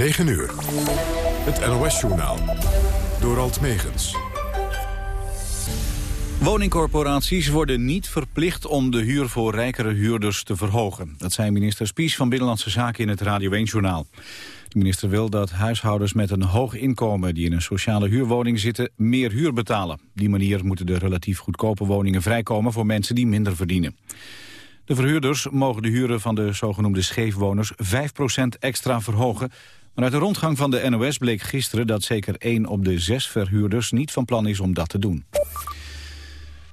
9 uur. Het NOS-journaal. Door Alt Megens. Woningcorporaties worden niet verplicht om de huur voor rijkere huurders te verhogen. Dat zei minister Spies van Binnenlandse Zaken in het Radio 1-journaal. De minister wil dat huishoudens met een hoog inkomen die in een sociale huurwoning zitten meer huur betalen. Op die manier moeten de relatief goedkope woningen vrijkomen voor mensen die minder verdienen. De verhuurders mogen de huren van de zogenoemde scheefwoners 5% extra verhogen. Maar uit de rondgang van de NOS bleek gisteren dat zeker 1 op de 6 verhuurders niet van plan is om dat te doen.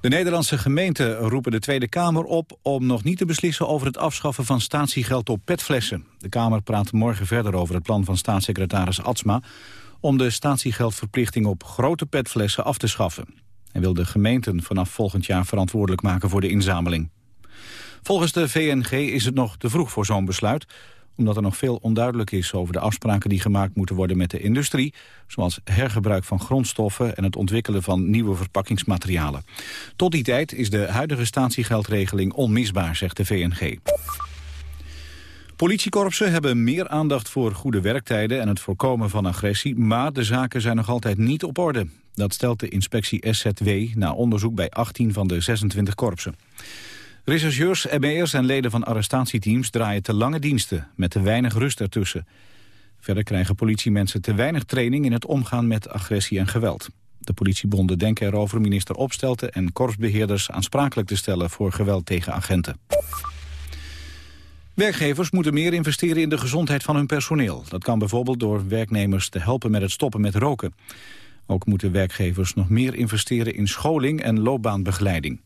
De Nederlandse gemeenten roepen de Tweede Kamer op om nog niet te beslissen over het afschaffen van statiegeld op petflessen. De Kamer praat morgen verder over het plan van staatssecretaris Atsma om de statiegeldverplichting op grote petflessen af te schaffen. Hij wil de gemeenten vanaf volgend jaar verantwoordelijk maken voor de inzameling. Volgens de VNG is het nog te vroeg voor zo'n besluit omdat er nog veel onduidelijk is over de afspraken die gemaakt moeten worden met de industrie, zoals hergebruik van grondstoffen en het ontwikkelen van nieuwe verpakkingsmaterialen. Tot die tijd is de huidige statiegeldregeling onmisbaar, zegt de VNG. Politiekorpsen hebben meer aandacht voor goede werktijden en het voorkomen van agressie, maar de zaken zijn nog altijd niet op orde. Dat stelt de inspectie SZW na onderzoek bij 18 van de 26 korpsen. Rechercheurs, ME'ers en leden van arrestatieteams draaien te lange diensten... met te weinig rust ertussen. Verder krijgen politiemensen te weinig training in het omgaan met agressie en geweld. De politiebonden denken erover minister Opstelten en korpsbeheerders aansprakelijk te stellen voor geweld tegen agenten. Werkgevers moeten meer investeren in de gezondheid van hun personeel. Dat kan bijvoorbeeld door werknemers te helpen met het stoppen met roken. Ook moeten werkgevers nog meer investeren in scholing en loopbaanbegeleiding.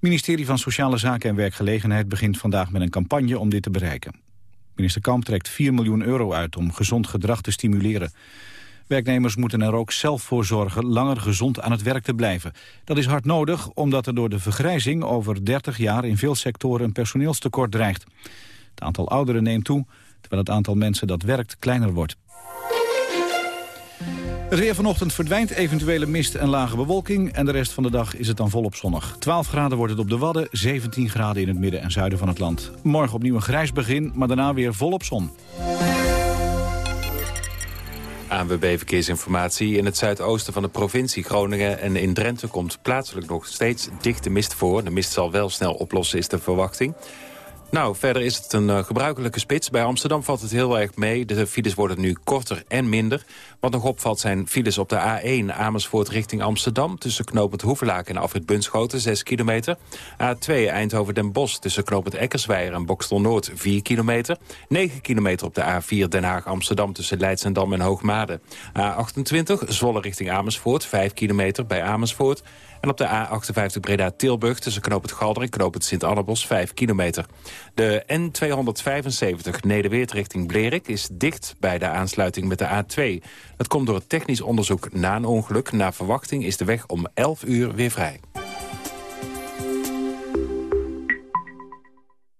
Ministerie van Sociale Zaken en Werkgelegenheid begint vandaag met een campagne om dit te bereiken. Minister Kamp trekt 4 miljoen euro uit om gezond gedrag te stimuleren. Werknemers moeten er ook zelf voor zorgen langer gezond aan het werk te blijven. Dat is hard nodig omdat er door de vergrijzing over 30 jaar in veel sectoren een personeelstekort dreigt. Het aantal ouderen neemt toe, terwijl het aantal mensen dat werkt kleiner wordt. Het weer vanochtend verdwijnt eventuele mist en lage bewolking... en de rest van de dag is het dan volop zonnig. 12 graden wordt het op de Wadden, 17 graden in het midden en zuiden van het land. Morgen opnieuw een grijs begin, maar daarna weer volop zon. ANWB Verkeersinformatie. In het zuidoosten van de provincie Groningen en in Drenthe... komt plaatselijk nog steeds dichte mist voor. De mist zal wel snel oplossen, is de verwachting. Nou, verder is het een uh, gebruikelijke spits. Bij Amsterdam valt het heel erg mee. De files worden nu korter en minder. Wat nog opvalt zijn files op de A1 Amersfoort richting Amsterdam... tussen knooppunt Hoevelaak en Afrit Bunschoten, 6 kilometer. A2 Eindhoven-Den Bosch tussen knooppunt Eckersweijer en Bokstel Noord, 4 kilometer. 9 kilometer op de A4 Den Haag-Amsterdam tussen Leidsendam en Hoogmade. A28 Zwolle richting Amersfoort, 5 kilometer bij Amersfoort... En op de A58 Breda-Tilburg tussen Knoop het Galder en Knoop het Sint-Annabos 5 kilometer. De N275 Nederweert richting Blerik is dicht bij de aansluiting met de A2. Dat komt door het technisch onderzoek na een ongeluk. Na verwachting is de weg om 11 uur weer vrij.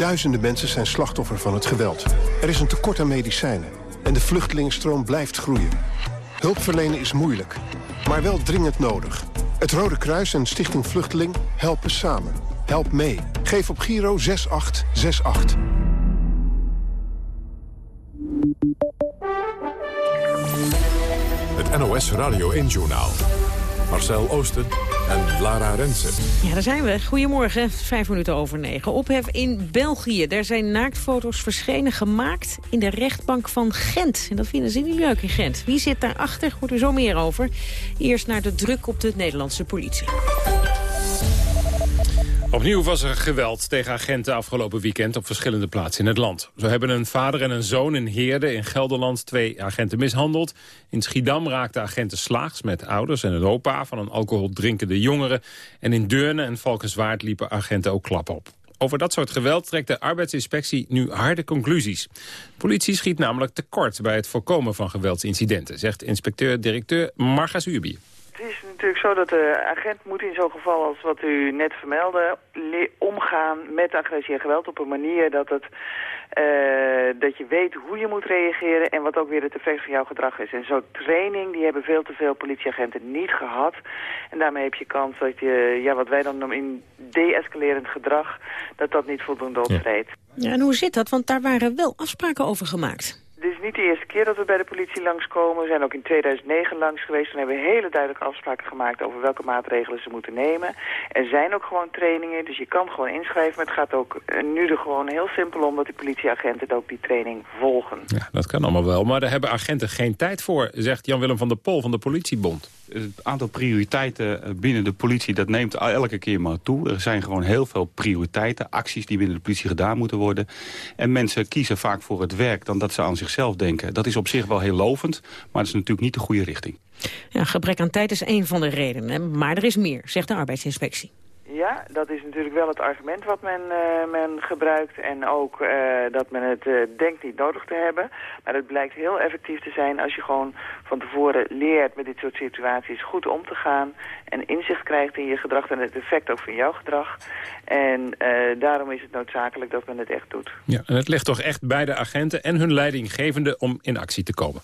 Duizenden mensen zijn slachtoffer van het geweld. Er is een tekort aan medicijnen. En de vluchtelingenstroom blijft groeien. Hulp verlenen is moeilijk, maar wel dringend nodig. Het Rode Kruis en Stichting Vluchteling helpen samen. Help mee. Geef op Giro 6868. Het NOS Radio 1-journaal. Marcel Oosten en Lara Rensen. Ja, daar zijn we. Goedemorgen, vijf minuten over negen. Ophef in België. Daar zijn naaktfoto's verschenen gemaakt in de rechtbank van Gent. En dat vinden ze niet leuk in Gent. Wie zit daarachter? Hoort er zo meer over. Eerst naar de druk op de Nederlandse politie. Opnieuw was er geweld tegen agenten afgelopen weekend op verschillende plaatsen in het land. Zo hebben een vader en een zoon in Heerde in Gelderland twee agenten mishandeld. In Schiedam raakten agenten slaags met ouders en een opa van een alcoholdrinkende jongere. En in Deurne en Valkenswaard liepen agenten ook klap op. Over dat soort geweld trekt de arbeidsinspectie nu harde conclusies. Politie schiet namelijk tekort bij het voorkomen van geweldsincidenten, zegt inspecteur-directeur Marga Zuurbier. Het is natuurlijk zo dat de agent moet in zo'n geval als wat u net vermeldde... omgaan met agressie en geweld op een manier dat, het, uh, dat je weet hoe je moet reageren... en wat ook weer het effect van jouw gedrag is. En zo'n training die hebben veel te veel politieagenten niet gehad. En daarmee heb je kans dat je, ja, wat wij dan noemen in de-escalerend gedrag... dat dat niet voldoende optreedt. Ja, en hoe zit dat? Want daar waren wel afspraken over gemaakt. Is niet de eerste keer dat we bij de politie langskomen. We zijn ook in 2009 langs geweest. Toen hebben we hele duidelijke afspraken gemaakt over welke maatregelen ze moeten nemen. Er zijn ook gewoon trainingen, dus je kan gewoon inschrijven. Maar het gaat ook eh, nu er gewoon heel simpel om dat die politieagenten ook die training volgen. Ja, dat kan allemaal wel. Maar daar hebben agenten geen tijd voor, zegt Jan-Willem van der Pol van de politiebond het aantal prioriteiten eh, binnen de politie, dat neemt elke keer maar toe. Er zijn gewoon heel veel prioriteiten, acties die binnen de politie gedaan moeten worden. En mensen kiezen vaak voor het werk dan dat ze aan zichzelf Dat is op zich wel heel lovend, maar dat is natuurlijk niet de goede richting. Ja, gebrek aan tijd is één van de redenen, maar er is meer, zegt de arbeidsinspectie. Ja, dat is natuurlijk wel het argument wat men, uh, men gebruikt. En ook uh, dat men het uh, denkt niet nodig te hebben. Maar het blijkt heel effectief te zijn als je gewoon van tevoren leert met dit soort situaties goed om te gaan. En inzicht krijgt in je gedrag en het effect ook van jouw gedrag. En daarom is het noodzakelijk dat men het echt doet. Ja, en het ligt toch echt bij de agenten en hun leidinggevende om in actie te komen.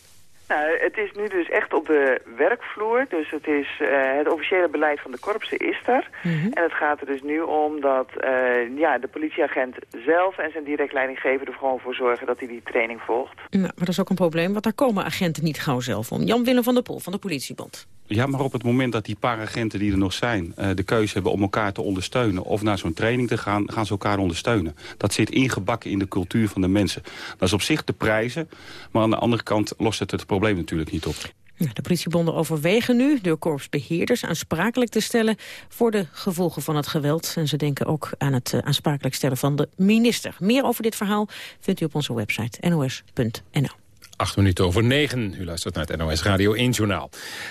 Nou, het is nu dus echt op de werkvloer. Dus het, is, uh, het officiële beleid van de korpsen is er. Mhm. En het gaat er dus nu om dat uh, ja, de politieagent zelf en zijn direct leidinggever er gewoon voor zorgen dat hij die training volgt. Nou, maar dat is ook een probleem, want daar komen agenten niet gauw zelf om. Jan-Willem van der Pol van de politiebond. Ja, maar op het moment dat die paar agenten die er nog zijn... Uh, de keuze hebben om elkaar te ondersteunen of naar zo'n training te gaan... gaan ze elkaar ondersteunen. Dat zit ingebakken in de cultuur van de mensen. Dat is op zich de prijzen, maar aan de andere kant lost het het probleem natuurlijk niet op. De politiebonden overwegen nu de korpsbeheerders aansprakelijk te stellen voor de gevolgen van het geweld. En ze denken ook aan het uh, aansprakelijk stellen van de minister. Meer over dit verhaal vindt u op onze website nos.nl. Acht minuten over negen. U luistert naar het NOS Radio 1 Journaal.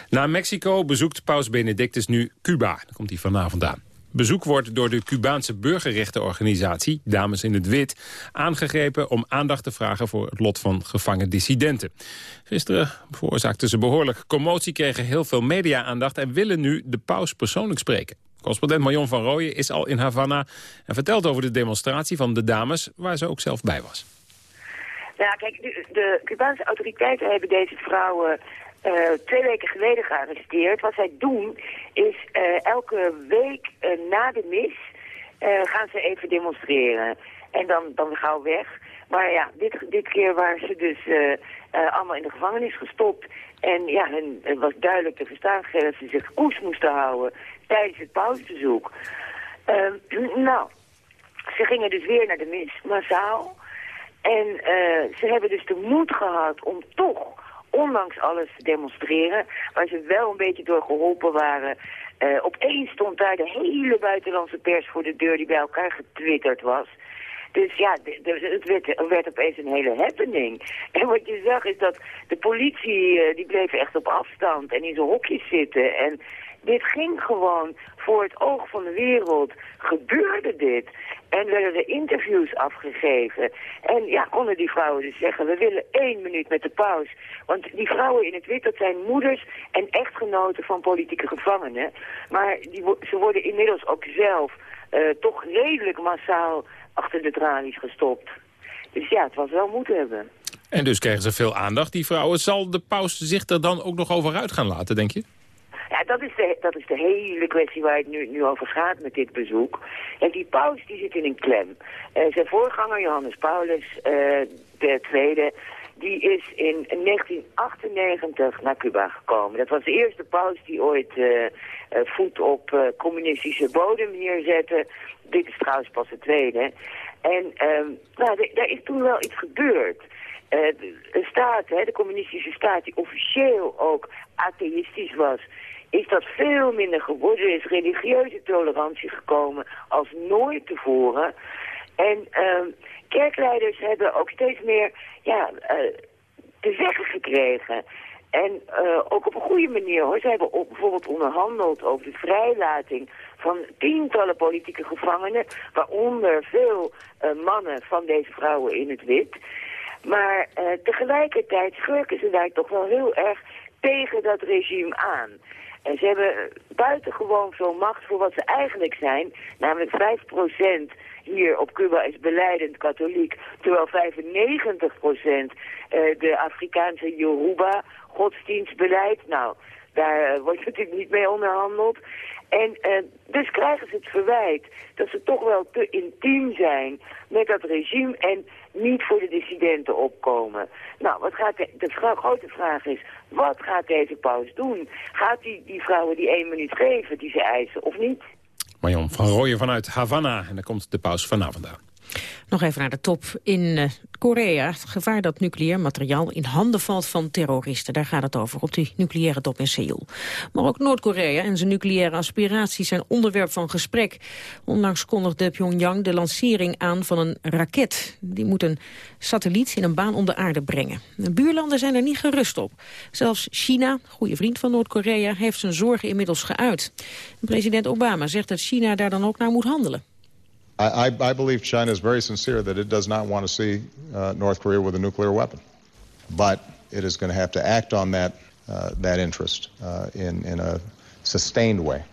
Na Mexico bezoekt paus Benedictus nu Cuba. Daar komt hij vanavond aan. Bezoek wordt door de Cubaanse burgerrechtenorganisatie, Dames in het Wit, aangegrepen om aandacht te vragen voor het lot van gevangen dissidenten. Gisteren veroorzaakten ze behoorlijk commotie, kregen heel veel media-aandacht en willen nu de paus persoonlijk spreken. Correspondent Marion van Rooyen is al in Havana en vertelt over de demonstratie van de dames, waar ze ook zelf bij was. Ja, kijk, de, de Cubaanse autoriteiten hebben deze vrouwen uh, twee weken geleden gearresteerd. Wat zij doen is uh, elke week uh, na de mis gaan ze even demonstreren. En dan, dan gauw weg. Maar ja, dit, dit keer waren ze dus allemaal in de gevangenis gestopt. En ja, hun, het was duidelijk te verstaan dat ze zich koers moesten houden tijdens het pausbezoek. Ehm, nou, ze gingen dus weer naar de mis, massaal. En ze hebben dus de moed gehad om toch, ondanks alles, demonstreren. Waar ze wel een beetje door geholpen waren. Uh, opeens stond daar de hele buitenlandse pers voor de deur die bij elkaar getwitterd was. Dus ja, het werd, werd, opeens een hele happening. En wat je zag is dat de politie, uh, die bleef echt op afstand en in zijn hokjes zitten. En dit ging gewoon voor het oog van de wereld. Gebeurde dit. En werden er interviews afgegeven. En ja, konden die vrouwen dus zeggen, we willen één minuut met de paus. Want die vrouwen in het wit, dat zijn moeders en echtgenoten van politieke gevangenen. Maar die, ze worden inmiddels ook zelf uh, toch redelijk massaal achter de tralies gestopt. Dus ja, het was wel moeten hebben. En dus krijgen ze veel aandacht, die vrouwen. Zal de paus zich er dan ook nog over uit gaan laten, denk je? Ja, dat is de, dat is de hele kwestie waar het nu, nu over gaat met dit bezoek. En die paus die zit in een klem. Uh, zijn voorganger, Johannes Paulus de tweede, die is in 1998 naar Cuba gekomen. Dat was de eerste paus die ooit uh, voet op communistische bodem neerzette. Dit is trouwens pas de tweede. En um, nou, daar is toen wel iets gebeurd. Uh, de staat, hè, de communistische staat, die officieel ook atheïstisch was, is dat veel minder geworden. Er is religieuze tolerantie gekomen als nooit tevoren. En uh, kerkleiders hebben ook steeds meer ja, uh, te zeggen gekregen. En uh, ook op een goede manier hoor. Ze hebben bijvoorbeeld onderhandeld over de vrijlating van tientallen politieke gevangenen, waaronder veel uh, mannen van deze vrouwen in het wit. Maar tegelijkertijd schurken ze daar toch wel heel erg tegen dat regime aan. En ze hebben buitengewoon veel macht voor wat ze eigenlijk zijn, namelijk 5% hier op Cuba is beleidend katholiek, terwijl 95% uh, de Afrikaanse Yoruba godsdienstbeleid, nou, daar uh, wordt natuurlijk niet mee onderhandeld. En uh, dus krijgen ze het verwijt dat ze toch wel te intiem zijn met dat regime. En niet voor de dissidenten opkomen. Nou, wat gaat de, de grote vraag is, wat gaat deze paus doen? Gaat hij die, die vrouwen die één minuut geven die ze eisen of niet? Marjon van Rooyen vanuit Havana en daar komt de paus vanavond aan. Nog even naar de top in uh, Korea. Gevaar dat nucleair materiaal in handen valt van terroristen. Daar gaat het over op die nucleaire top in Seoul. Maar ook Noord-Korea en zijn nucleaire aspiraties zijn onderwerp van gesprek. Onlangs kondigde Pyongyang de lancering aan van een raket. Die moet een satelliet in een baan om de aarde brengen. De buurlanden zijn er niet gerust op. Zelfs China, goede vriend van Noord-Korea, heeft zijn zorgen inmiddels geuit. President Obama zegt dat China daar dan ook naar moet handelen. I, I, believe China is very sincere that it does not want to see uh, North Korea with a nuclear weapon. But it is going to have to act on that, uh, that interest uh, in, in a sustained way.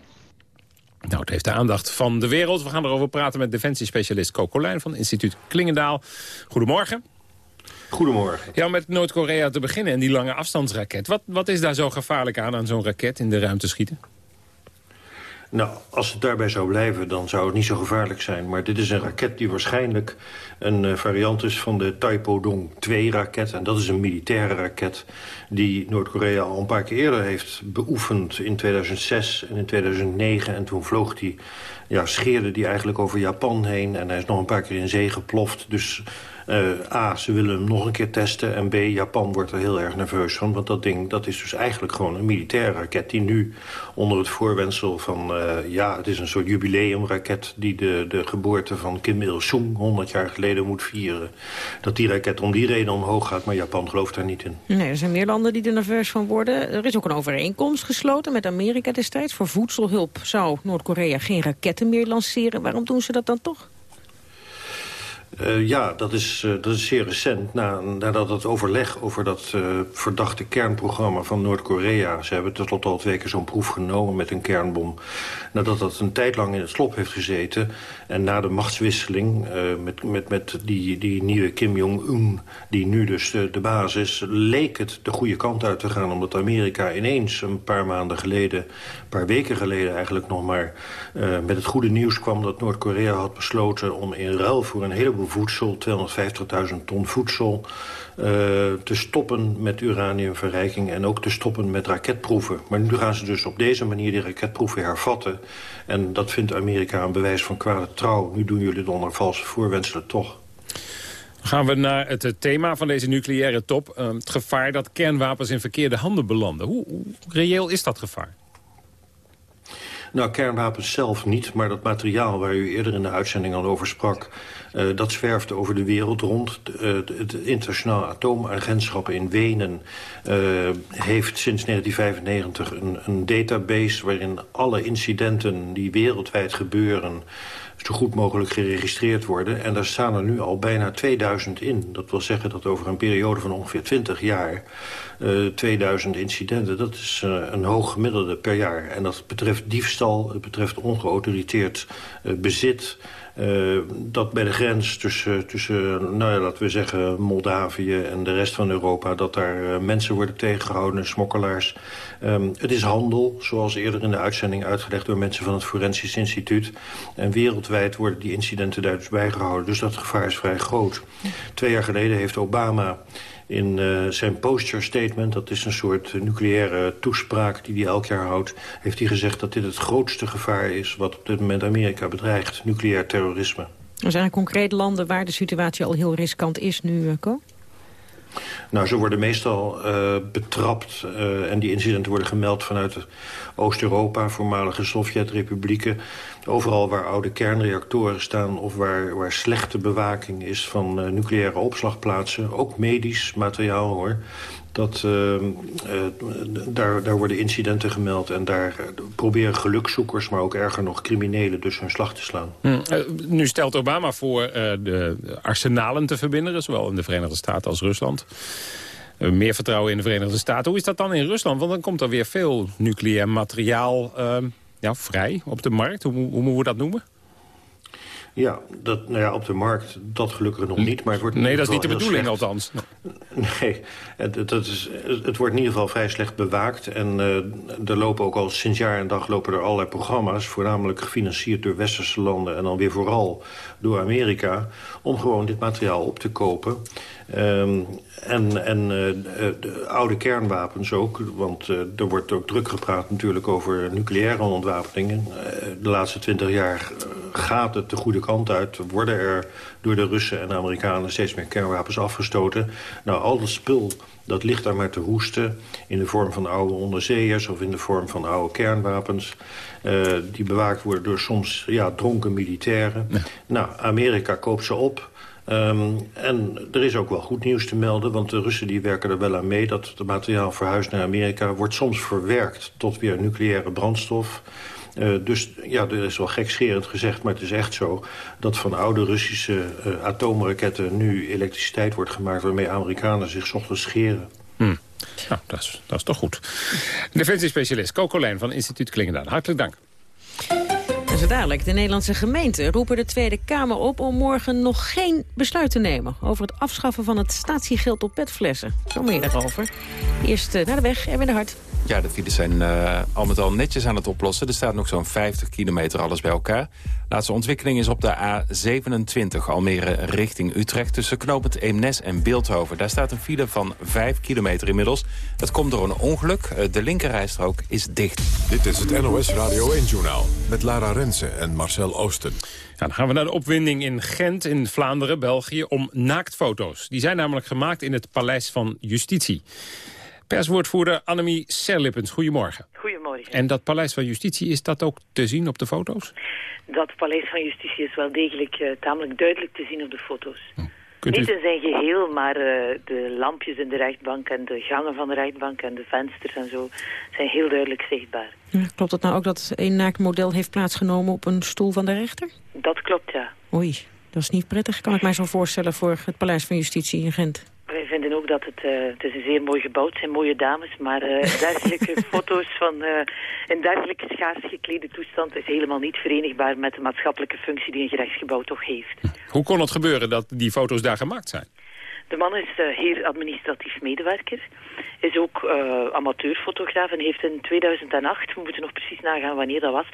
Nou, het heeft de aandacht van de wereld. We gaan erover praten met defensiespecialist Coco Lijn van instituut Klingendaal. Goedemorgen. Goedemorgen. Ja, om met Noord-Korea te beginnen en die lange afstandsraket. Wat, wat is daar zo gevaarlijk aan, aan zo'n raket in de ruimte schieten? Nou, als het daarbij zou blijven, dan zou het niet zo gevaarlijk zijn. Maar dit is een raket die waarschijnlijk een uh, variant is van de Taipodong 2-raket. En dat is een militaire raket die Noord-Korea al een paar keer eerder heeft beoefend. In 2006 en in 2009. En toen vloog die, ja, scheerde die eigenlijk over Japan heen. En hij is nog een paar keer in zee geploft. Dus uh, A, ze willen hem nog een keer testen. En B, Japan wordt er heel erg nerveus van. Want dat ding dat is dus eigenlijk gewoon een militaire raket... die nu onder het voorwendsel van... Uh, ja, het is een soort jubileumraket... die de, de geboorte van Kim Il-sung 100 jaar geleden moet vieren. Dat die raket om die reden omhoog gaat. Maar Japan gelooft daar niet in. Nee, er zijn meer landen die er nerveus van worden. Er is ook een overeenkomst gesloten met Amerika destijds. Voor voedselhulp zou Noord-Korea geen raketten meer lanceren. Waarom doen ze dat dan toch? Uh, ja, dat is, uh, dat is zeer recent. Na, nadat het overleg over dat uh, verdachte kernprogramma van Noord-Korea... ze hebben tenslotte al twee keer zo'n proef genomen met een kernbom... nadat dat een tijd lang in het slop heeft gezeten... en na de machtswisseling met, met, met die, die nieuwe Kim Jong-un... die nu dus de, de baas is, leek het de goede kant uit te gaan... omdat Amerika ineens een paar maanden geleden... een paar weken geleden eigenlijk nog maar... met het goede nieuws kwam dat Noord-Korea had besloten... om in ruil voor een heleboel voedsel, 250.000 ton voedsel... Uh, te stoppen met uraniumverrijking en ook te stoppen met raketproeven. Maar nu gaan ze dus op deze manier die raketproeven hervatten. En dat vindt Amerika een bewijs van kwade trouw. Nu doen jullie het onder valse voorwenselen toch. Gaan we naar het thema van deze nucleaire top. Uh, het gevaar dat kernwapens in verkeerde handen belanden. Hoe, hoe reëel is dat gevaar? Nou, kernwapens zelf niet, maar dat materiaal waar u eerder in de uitzending al over sprak... Uh, dat zwerft over de wereld rond. Uh, het internationale atoomagentschap in Wenen uh, heeft sinds 1995 een, een database... waarin alle incidenten die wereldwijd gebeuren zo goed mogelijk geregistreerd worden. En daar staan er nu al bijna 2000 in. Dat wil zeggen dat over een periode van ongeveer 20 jaar... Uh, 2000 incidenten, dat is een hoog gemiddelde per jaar. En dat betreft diefstal, het betreft ongeautoriteerd bezit... Uh, dat bij de grens tussen, tussen nou ja, laten we zeggen, Moldavië en de rest van Europa... dat daar uh, mensen worden tegengehouden, smokkelaars. Um, het is handel, zoals eerder in de uitzending uitgelegd... door mensen van het Forensisch Instituut. En wereldwijd worden die incidenten daar dus bijgehouden. Dus dat gevaar is vrij groot. Twee jaar geleden heeft Obama in uh, zijn poster statement, dat is een soort nucleaire toespraak die hij elk jaar houdt, heeft hij gezegd dat dit het grootste gevaar is wat op dit moment Amerika bedreigt, nucleair terrorisme. Er zijn concreet landen waar de situatie al heel riskant is nu, Co? Nou, ze worden meestal uh, betrapt uh, en die incidenten worden gemeld vanuit Oost-Europa, voormalige Sovjet-republieken. Overal waar oude kernreactoren staan of waar, waar slechte bewaking is van uh, nucleaire opslagplaatsen. Ook medisch materiaal hoor. Dat, uh, uh, daar, daar worden incidenten gemeld en daar proberen gelukzoekers... maar ook erger nog criminelen dus hun slag te slaan. Hm. nu stelt Obama voor de arsenalen te verbinden... zowel in de Verenigde Staten als Rusland. meer vertrouwen in de Verenigde Staten. Hoe is dat dan in Rusland? Want dan komt er weer veel nucleair materiaal ehm, ja, vrij op de markt. Hoe, hoe moeten we dat noemen? Ja, dat, nou ja, op de markt, dat gelukkig nog niet. Maar het wordt nee, dat is niet de bedoeling althans. Nee, het, het, is, het wordt in ieder geval vrij slecht bewaakt. En uh, er lopen ook al sinds jaar en dag lopen er allerlei programma's... voornamelijk gefinancierd door westerse landen... en dan weer vooral door Amerika... om gewoon dit materiaal op te kopen... Um, en en uh, de oude kernwapens ook, want uh, er wordt ook druk gepraat natuurlijk over nucleaire ontwapeningen. Uh, de laatste twintig jaar gaat het de goede kant uit. Worden er door de Russen en de Amerikanen steeds meer kernwapens afgestoten. Nou, al dat spul dat ligt daar maar te roesten in de vorm van oude onderzeeërs... of in de vorm van oude kernwapens. Die bewaakt worden door soms ja, dronken militairen. Nou, Amerika koopt ze op... Um, en er is ook wel goed nieuws te melden, want de Russen die werken er wel aan mee... dat het materiaal verhuisd naar Amerika wordt soms verwerkt tot weer nucleaire brandstof... Uh, dus ja, er is wel gekscherend gezegd, maar het is echt zo... dat van oude Russische uh, atoomraketten nu elektriciteit wordt gemaakt... waarmee Amerikanen zich ochtends scheren. Hmm. Nou, dat is, dat is toch goed. Defensiespecialist Coco Lijn van Instituut Klingendaan. Hartelijk dank. En zo dadelijk, de Nederlandse gemeenten roepen de Tweede Kamer op... om morgen nog geen besluit te nemen over het afschaffen van het statiegeld op petflessen. Zo meer daarover. Eerst uh, naar de weg, Erwin de Hart. Ja, de files zijn uh, al met al netjes aan het oplossen. Er staat nog zo'n 50 kilometer alles bij elkaar. Laatste ontwikkeling is op de A27 Almere richting Utrecht... tussen knooppunt Eemnes en Beeldhoven. Daar staat een file van 5 kilometer inmiddels. Dat komt door een ongeluk. Eh, de linkerrijstrook is dicht. Dit is het NOS Radio 1-journaal met Lara Rensen en Marcel Oosten. Ja, dan gaan we naar de opwinding in Gent, in Vlaanderen, België... om naaktfoto's. Die zijn namelijk gemaakt in het Paleis van Justitie. Perswoordvoerder Annemie Serlippens, goedemorgen. Goedemorgen. En dat Paleis van Justitie, is dat ook te zien op de foto's? Dat Paleis van Justitie is wel degelijk uh, tamelijk duidelijk te zien op de foto's. Oh. Niet in zijn geheel, maar uh, de lampjes in de rechtbank en de gangen van de rechtbank en de vensters en zo zijn heel duidelijk zichtbaar. Ja, klopt het nou ook dat een naaktmodel heeft plaatsgenomen op een stoel van de rechter? Dat klopt, ja. Oei, dat is niet prettig, kan ik mij zo voorstellen voor het Paleis van Justitie in Gent. Wij vinden ook dat het, uh, het is een zeer mooi gebouw het zijn mooie dames, maar uh, dergelijke foto's van uh, in dergelijke schaars geklede toestand is helemaal niet verenigbaar met de maatschappelijke functie die een gerechtsgebouw toch heeft. Hoe kon het gebeuren dat die foto's daar gemaakt zijn? De man is heer administratief medewerker, is ook uh, amateurfotograaf en heeft in 2008, we moeten nog precies nagaan wanneer dat was,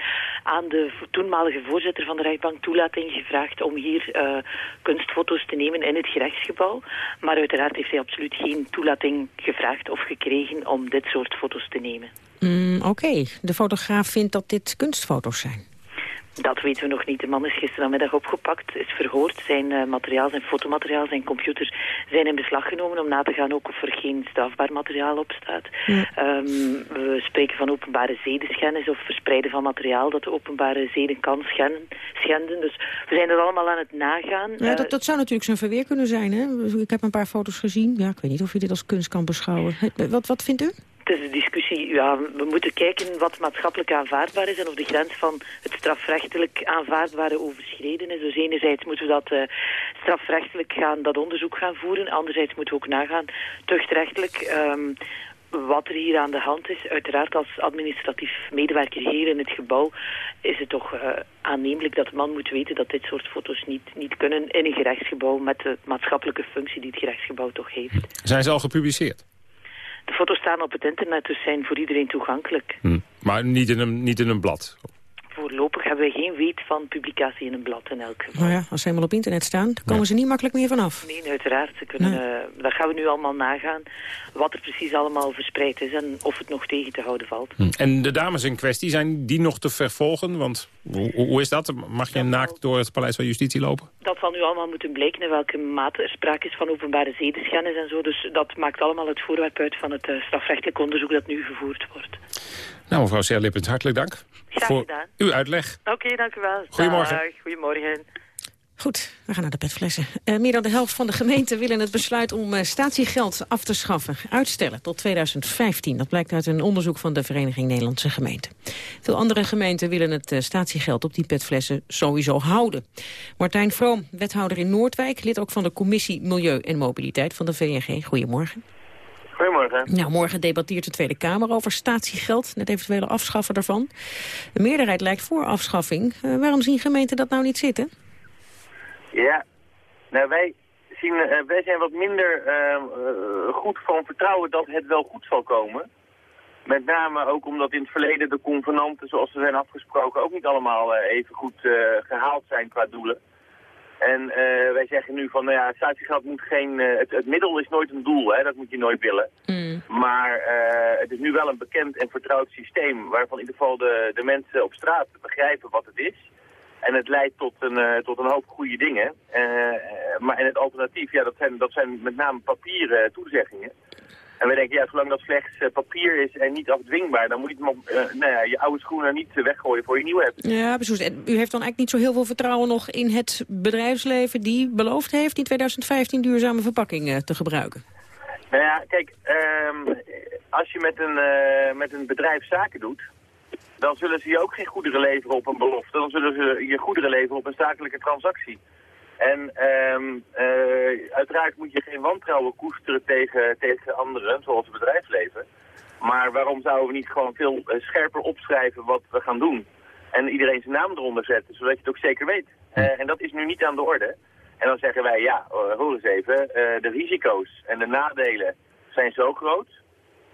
aan de toenmalige voorzitter van de rechtbank toelating gevraagd om hier uh, kunstfoto's te nemen in het gerechtsgebouw. Maar uiteraard heeft hij absoluut geen toelating gevraagd of gekregen om dit soort foto's te nemen. Mm, Oké, de fotograaf vindt dat dit kunstfoto's zijn. Dat weten we nog niet. De man is gisterenmiddag opgepakt, is verhoord. Zijn uh, materiaal, zijn fotomateriaal, zijn computer zijn in beslag genomen... om na te gaan ook of er geen strafbaar materiaal op staat. Ja. Um, we spreken van openbare zedenschennis of verspreiden van materiaal... dat de openbare zeden kan schenden. schenden. Dus we zijn er allemaal aan het nagaan. Ja, dat, dat zou natuurlijk zijn verweer kunnen zijn. Hè? Ik heb een paar foto's gezien. Ja, ik weet niet of u dit als kunst kan beschouwen. Wat, wat vindt u? Het is een discussie, ja, we moeten kijken wat maatschappelijk aanvaardbaar is en of de grens van het strafrechtelijk aanvaardbare overschreden is. Dus enerzijds moeten we dat uh, strafrechtelijk gaan, dat onderzoek gaan voeren. Anderzijds moeten we ook nagaan, tuchtrechtelijk, um, wat er hier aan de hand is. Uiteraard als administratief medewerker hier in het gebouw is het toch uh, aannemelijk dat de man moet weten dat dit soort foto's niet, niet kunnen in een gerechtsgebouw met de maatschappelijke functie die het gerechtsgebouw toch heeft. Zijn ze al gepubliceerd? De foto's staan op het internet, dus zijn voor iedereen toegankelijk. Hm. Maar niet in, een, niet in een blad? Voorlopig hebben we geen weet van publicatie in een blad in elk geval. Nou ja, als ze helemaal op internet staan, dan komen ze niet makkelijk meer vanaf. Nee, uiteraard. Ze kunnen, eh, dat gaan we nu allemaal nagaan. Wat er precies allemaal verspreid is en of het nog tegen te houden valt. Hm. En de dames in kwestie, zijn die nog te vervolgen? Want hoe, hoe is dat? Mag je naakt door het Paleis van Justitie lopen? Dat zal nu allemaal moeten blijken in welke mate er sprake is van openbare zedenschennis en zo. Dus dat maakt allemaal het voorwerp uit van het uh, strafrechtelijk onderzoek dat nu gevoerd wordt. Nou, mevrouw Serlippens, hartelijk dank Graag voor gedaan. uw uitleg. Oké, dank u wel. Goedemorgen. Dag, goedemorgen. Goed, we gaan naar de petflessen. Uh, meer dan de helft van de gemeenten willen het besluit om uh, statiegeld af te schaffen uitstellen tot 2015. Dat blijkt uit een onderzoek van de Vereniging Nederlandse Gemeenten. Veel andere gemeenten willen het uh, statiegeld op die petflessen sowieso houden. Martijn Vroom, wethouder in Noordwijk, lid ook van de Commissie Milieu en Mobiliteit van de VNG. Goedemorgen. Goedemorgen. Nou, morgen debatteert de Tweede Kamer over statiegeld, het eventuele afschaffen daarvan. De meerderheid lijkt voor afschaffing. waarom zien gemeenten dat nou niet zitten? Ja, nou wij, zien, uh, wij zijn wat minder uh, uh, goed van vertrouwen dat het wel goed zal komen. Met name ook omdat in het verleden de convenanten zoals ze zijn afgesproken ook niet allemaal even goed gehaald zijn qua doelen. En wij zeggen nu van, nou ja, statiegeld moet geen, het, het, middel is nooit een doel, hè, dat moet je nooit willen. Mm. Maar het is nu wel een bekend en vertrouwd systeem waarvan in ieder geval de, de mensen op straat begrijpen wat het is. En het leidt tot een, tot een hoop goede dingen. Maar en het alternatief, ja, dat zijn, dat zijn met name papieren toezeggingen. En we denken, ja, zolang dat slechts uh, papier is en niet afdwingbaar... dan moet je het, nou ja, je oude schoenen niet weggooien voor je nieuwe hebt. Ja, precies. En u heeft dan eigenlijk niet zo heel veel vertrouwen nog in het bedrijfsleven... die beloofd heeft in 2015 duurzame verpakkingen te gebruiken? Nou ja, kijk, um, als je met een, met een bedrijf zaken doet dan zullen ze je ook geen goederen leveren op een belofte. Dan zullen ze je goederen leveren op een zakelijke transactie. En um, uiteraard moet je geen wantrouwen koesteren tegen, tegen anderen, zoals het bedrijfsleven. Maar waarom zouden we niet gewoon veel uh, scherper opschrijven wat we gaan doen? En iedereen zijn naam eronder zetten, zodat je het ook zeker weet. Uh, en dat is nu niet aan de orde. En dan zeggen wij, ja, hoor eens even, de risico's en de nadelen zijn zo groot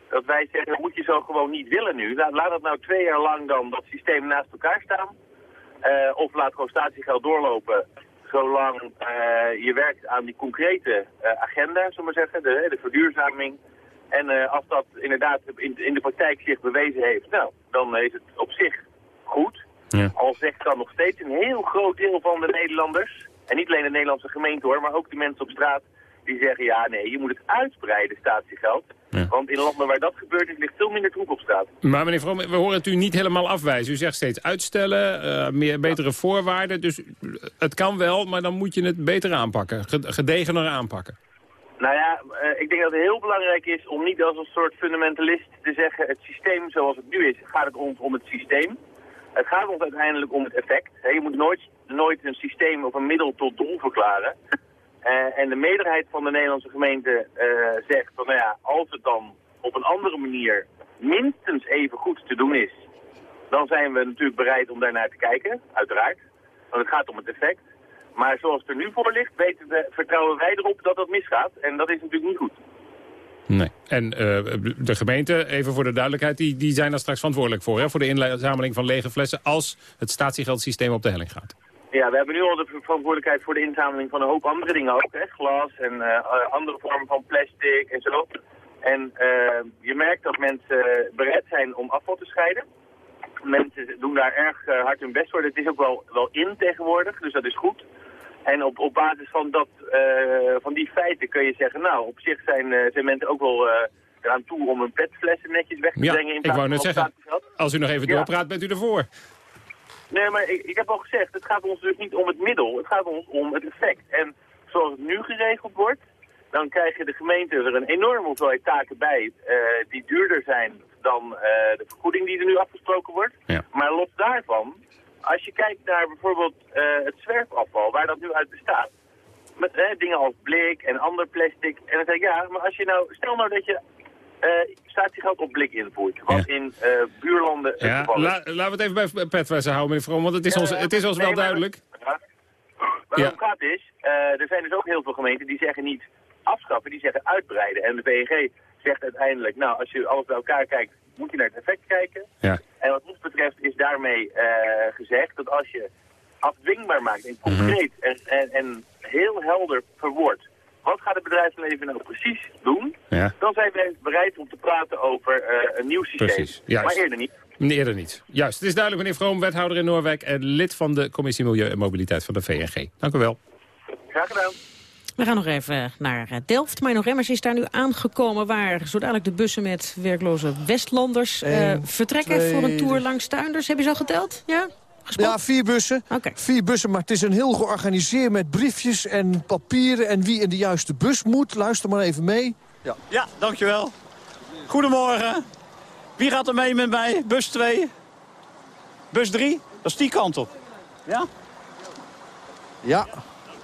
dat wij zeggen, dat moet je zo gewoon niet willen nu. Laat, laat het nou twee jaar lang dan dat systeem naast elkaar staan. Of laat gewoon statiegeld doorlopen zolang uh, je werkt aan die concrete uh, agenda, zullen we maar zeggen, de, de verduurzaming. En als dat inderdaad in, in, de praktijk zich bewezen heeft, nou, dan is het op zich goed. Ja. Al zegt dan nog steeds een heel groot deel van de Nederlanders, en niet alleen de Nederlandse gemeente hoor, maar ook de mensen op straat, die zeggen ja nee, je moet het uitbreiden, statiegeld. Ja. Want in landen waar dat gebeurt, is ligt veel minder troep op straat. Maar meneer Vroom, we horen het u niet helemaal afwijzen. U zegt steeds uitstellen, uh, meer, betere voorwaarden. Dus het kan wel, maar dan moet je het beter aanpakken. Gedegener aanpakken. Nou ja, uh, ik denk dat het heel belangrijk is om niet als een soort fundamentalist te zeggen... het systeem zoals het nu is, gaat het ons om het systeem. Het gaat ons uiteindelijk om het effect. He, je moet nooit, nooit een systeem of een middel tot doel verklaren. Uh, en de meerderheid van de Nederlandse gemeente uh, zegt van, nou ja, als het dan op een andere manier minstens even goed te doen is, dan zijn we natuurlijk bereid om daarnaar te kijken, uiteraard. Want het gaat om het effect. Maar zoals het er nu voor ligt, weten we, vertrouwen wij erop dat dat misgaat. En dat is natuurlijk niet goed. Nee. En uh, de gemeente, even voor de duidelijkheid, die, die zijn daar straks verantwoordelijk voor. Hè? Voor de inzameling van lege flessen als het statiegeldsysteem op de helling gaat. Ja, we hebben nu al de verantwoordelijkheid voor de inzameling van een hoop andere dingen ook. Hè? Glas en uh, andere vormen van plastic en zo. En uh, je merkt dat mensen bereid zijn om afval te scheiden. Mensen doen daar erg uh, hard hun best voor. Het is ook wel, wel in tegenwoordig, dus dat is goed. En op, op basis van, dat, van die feiten kun je zeggen, nou, op zich zijn, zijn mensen ook wel eraan toe om hun petflessen netjes weg te ja, brengen. In ik wou net zeggen, als u nog even ja. doorpraat, bent u ervoor. Nee, maar ik, ik heb al gezegd, het gaat ons dus niet om het middel, het gaat ons om het effect. En zoals het nu geregeld wordt, dan krijgen de gemeenten er een enorme hoeveelheid taken bij uh, die duurder zijn dan uh, de vergoeding die er nu afgesproken wordt. Ja. Maar los daarvan, als je kijkt naar bijvoorbeeld uh, het zwerfafval, waar dat nu uit bestaat, met dingen als blik en ander plastic, en dan zeg ik ja, maar als je nou, stel nou dat je statiegeld op blik invoert. Wat ja. in uh, buurlanden ja, la, Laten we het even bij petflessen houden, meneer Vroom, want het is ons, het is ons nee, wel duidelijk. Maar, waarom ja. gaat is, er zijn dus ook heel veel gemeenten die zeggen niet afschaffen, die zeggen uitbreiden. En de VNG zegt uiteindelijk, nou, als je alles bij elkaar kijkt, moet je naar het effect kijken. Ja. En wat ons betreft is daarmee eh, gezegd dat als je afdwingbaar maakt en Mhm. concreet en, en, en heel helder verwoord... wat gaat het bedrijfsleven nou precies doen... Ja. dan zijn wij bereid om te praten over eh, een nieuw systeem. Precies, juist. Maar eerder niet. Nee, eerder niet. Juist, het is duidelijk, meneer Vroom, wethouder in Noorwijk... en lid van de Commissie Milieu en Mobiliteit van de VNG. Dank u wel. Graag gedaan. We gaan nog even naar eh, Delft. Mino Remmers is daar nu aangekomen... waar zo dadelijk de bussen met werkloze Westlanders eh, Eén, vertrekken... twee, voor een tour langs Tuinders. Heb je ze al geteld? Ja? Ja, vier bussen. Vier bussen, maar het is een heel georganiseerd met briefjes en papieren... en wie in de juiste bus moet. Luister maar even mee. Ja. Ja, dankjewel. Goedemorgen. Wie gaat er mee met mij? Bus 2? Bus 3? Dat is die kant op. Ja? Ja,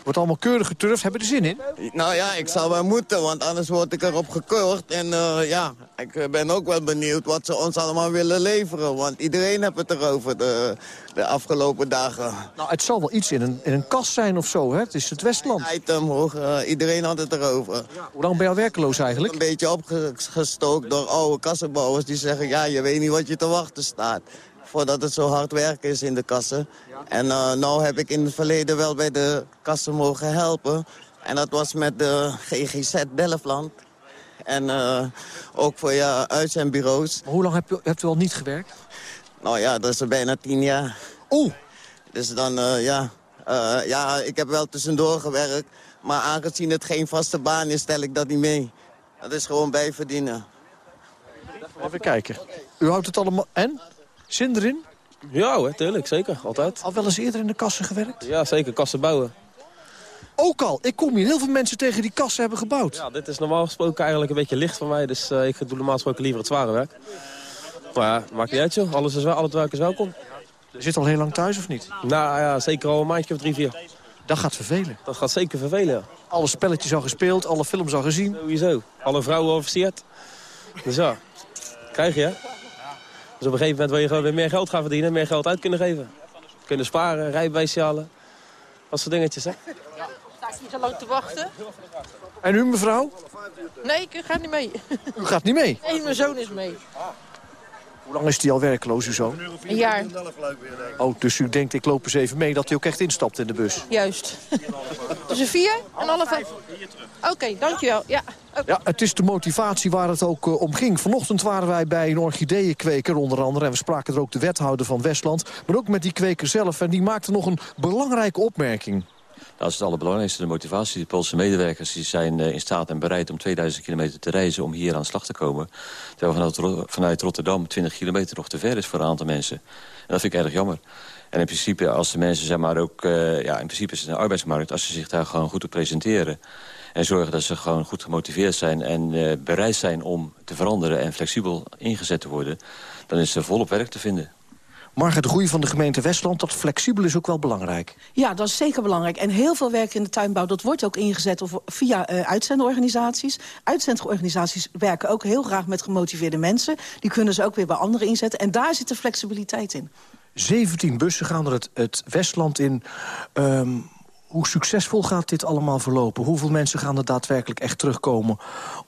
wordt allemaal keurig geturfd. Hebben er zin in? Nou ja, ik zou wel moeten, want anders word ik erop gekeurd. En eh, ja, ik eh, ben ook wel benieuwd wat ze ons allemaal willen leveren. Want iedereen heeft het erover de, de afgelopen dagen. Nou, het zal wel iets in een, in een kast zijn of zo, hè? Het is het Westland. Item hoor, eh, iedereen had het erover. Hoe lang ben je al werkeloos eigenlijk? Een beetje opgestookt door oude kassenbouwers die zeggen... ja, je weet niet wat je te wachten staat. Voordat het zo hard werken is in de kassen. En eh nou heb ik in het verleden wel bij de kassen mogen helpen. En dat was met de GGZ Delftland. En eh, ook voor ja, uitzendbureaus. Maar hoe lang heb u, hebt u al niet gewerkt? Nou ja, dat is bijna tien jaar. Oeh! Dus dan, eh, ja... ja, ik heb wel tussendoor gewerkt. Maar aangezien het geen vaste baan is, stel ik dat niet mee. Dat is gewoon bijverdienen. Even kijken. U houdt het allemaal... En? Zin erin? Ja hoor, tuurlijk, zeker, altijd. Al wel eens eerder in de kassen gewerkt? Ja, zeker, kassen bouwen. Ook al. Ik kom hier heel veel mensen tegen die kassen hebben gebouwd. Ja, dit is normaal gesproken eigenlijk een beetje licht voor mij, dus eh, ik doe normaal gesproken liever het zware werk. Maar ja, maakt niet uit joh, alles is wel, al het werk is welkom. Je zit al heel lang thuis of niet? Nou ja, zeker al een maandje of drie, vier. Dat gaat vervelen. Dat gaat zeker vervelen, ja. Alle spelletjes al gespeeld, alle films al gezien. Sowieso. Alle vrouwen al versierd. Dus ja, krijg je hè. Dus op een gegeven moment wil je gewoon weer meer geld gaan verdienen, meer geld uit kunnen geven. Kunnen sparen, rijbewijs halen. Dat soort dingetjes hè. Sta ik niet zo lang te wachten? En u mevrouw? Nee, ik ga niet mee. U gaat niet mee? Nee, mijn zoon is mee. Hoe lang is die al werkloos, uw zoon? Een jaar. Oh, dus u denkt, ik loop eens even mee dat hij ook echt instapt in de bus. Juist. Tussen vier en half vijf. Oké, dankjewel. Ja. Ja, het is de motivatie waar het ook eh, om ging. Vanochtend waren wij bij een orchideeënkweker onder andere... en we spraken er ook de wethouder van Westland... maar ook met die kweker zelf. En die maakte nog een belangrijke opmerking. Dat is het allerbelangrijkste, de motivatie. De Poolse medewerkers die zijn eh, in staat en bereid om 2000 kilometer te reizen... om hier aan de slag te komen. Terwijl vanuit, vanuit Rotterdam 20 kilometer nog te ver is voor een aantal mensen. En dat vind ik erg jammer. En in principe, als de mensen zeg maar ook... eh, ja, in principe is het een arbeidsmarkt. Als ze zich daar gewoon goed op presenteren... en zorgen dat ze gewoon goed gemotiveerd zijn... en eh, bereid zijn om te veranderen en flexibel ingezet te worden... dan is er volop werk te vinden. Margaret Groei van de gemeente Westland, dat flexibel is ook wel belangrijk. Ja, dat is zeker belangrijk. En heel veel werk in de tuinbouw, dat wordt ook ingezet of- via eh uitzendorganisaties. Uitzendorganisaties werken ook heel graag met gemotiveerde mensen. Die kunnen ze ook weer bij anderen inzetten. En daar zit de flexibiliteit in. 17 bussen gaan er het, het Westland in. Ehm, hoe succesvol gaat dit allemaal verlopen? Hoeveel mensen gaan er daadwerkelijk echt terugkomen?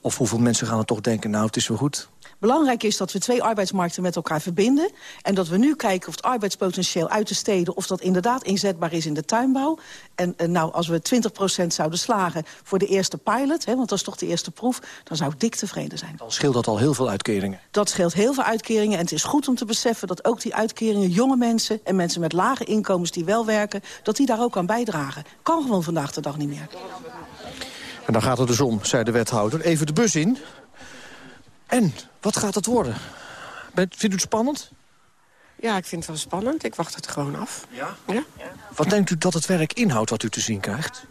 Of hoeveel mensen gaan er toch denken, nou, het is wel goed? Belangrijk is dat we twee arbeidsmarkten met elkaar verbinden. En dat we nu kijken of het arbeidspotentieel uit de steden... of dat inderdaad inzetbaar is in de tuinbouw. En, eh, nou, als we 20% zouden slagen voor de eerste pilot... Hè, want dat is toch de eerste proef, dan zou ik dik tevreden zijn. Dan scheelt dat al heel veel uitkeringen. Dat scheelt heel veel uitkeringen. En het is goed om te beseffen dat ook die uitkeringen... jonge mensen en mensen met lage inkomens die wel werken... dat die daar ook aan bijdragen. Kan gewoon vandaag de dag niet meer. En dan gaat het dus om, zei de wethouder. Even de bus in. En, wat gaat het worden? Vindt u het spannend? Ja, ik vind het wel spannend. Ik wacht het gewoon af. Ja? Ja. Wat denkt u dat het werk inhoudt wat u te zien krijgt?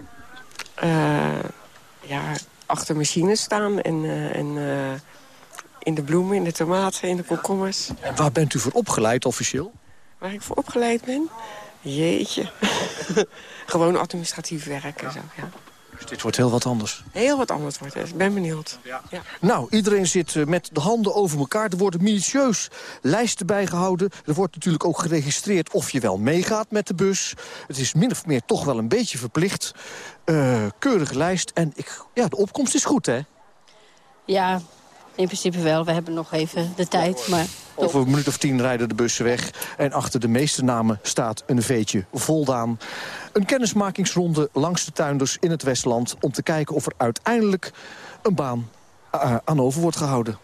Eh, ja, achter machines staan en, eh, en eh, in de bloemen, in de tomaten, in de komkommers. En waar bent u voor opgeleid officieel? Waar ik voor opgeleid ben? Jeetje. gewoon administratief werk en zo, ja. Dus dit wordt heel wat anders. Heel wat anders wordt het. Ik ben benieuwd. Ja. Nou, iedereen zit eh, met de handen over elkaar. Er worden minutieus lijsten bijgehouden. Er wordt natuurlijk ook geregistreerd of je wel meegaat met de bus. Het is min of meer toch wel een beetje verplicht. Eh, keurige lijst. En ik, ja, de opkomst is goed, hè? Ja, in principe wel. We hebben nog even de tijd, maar... Over een minuut of tien rijden de bussen weg. En achter de meeste namen staat een veetje voldaan. Een kennismakingsronde langs de tuinders in het Westland... om te kijken of er uiteindelijk een baan uh, aan over wordt gehouden.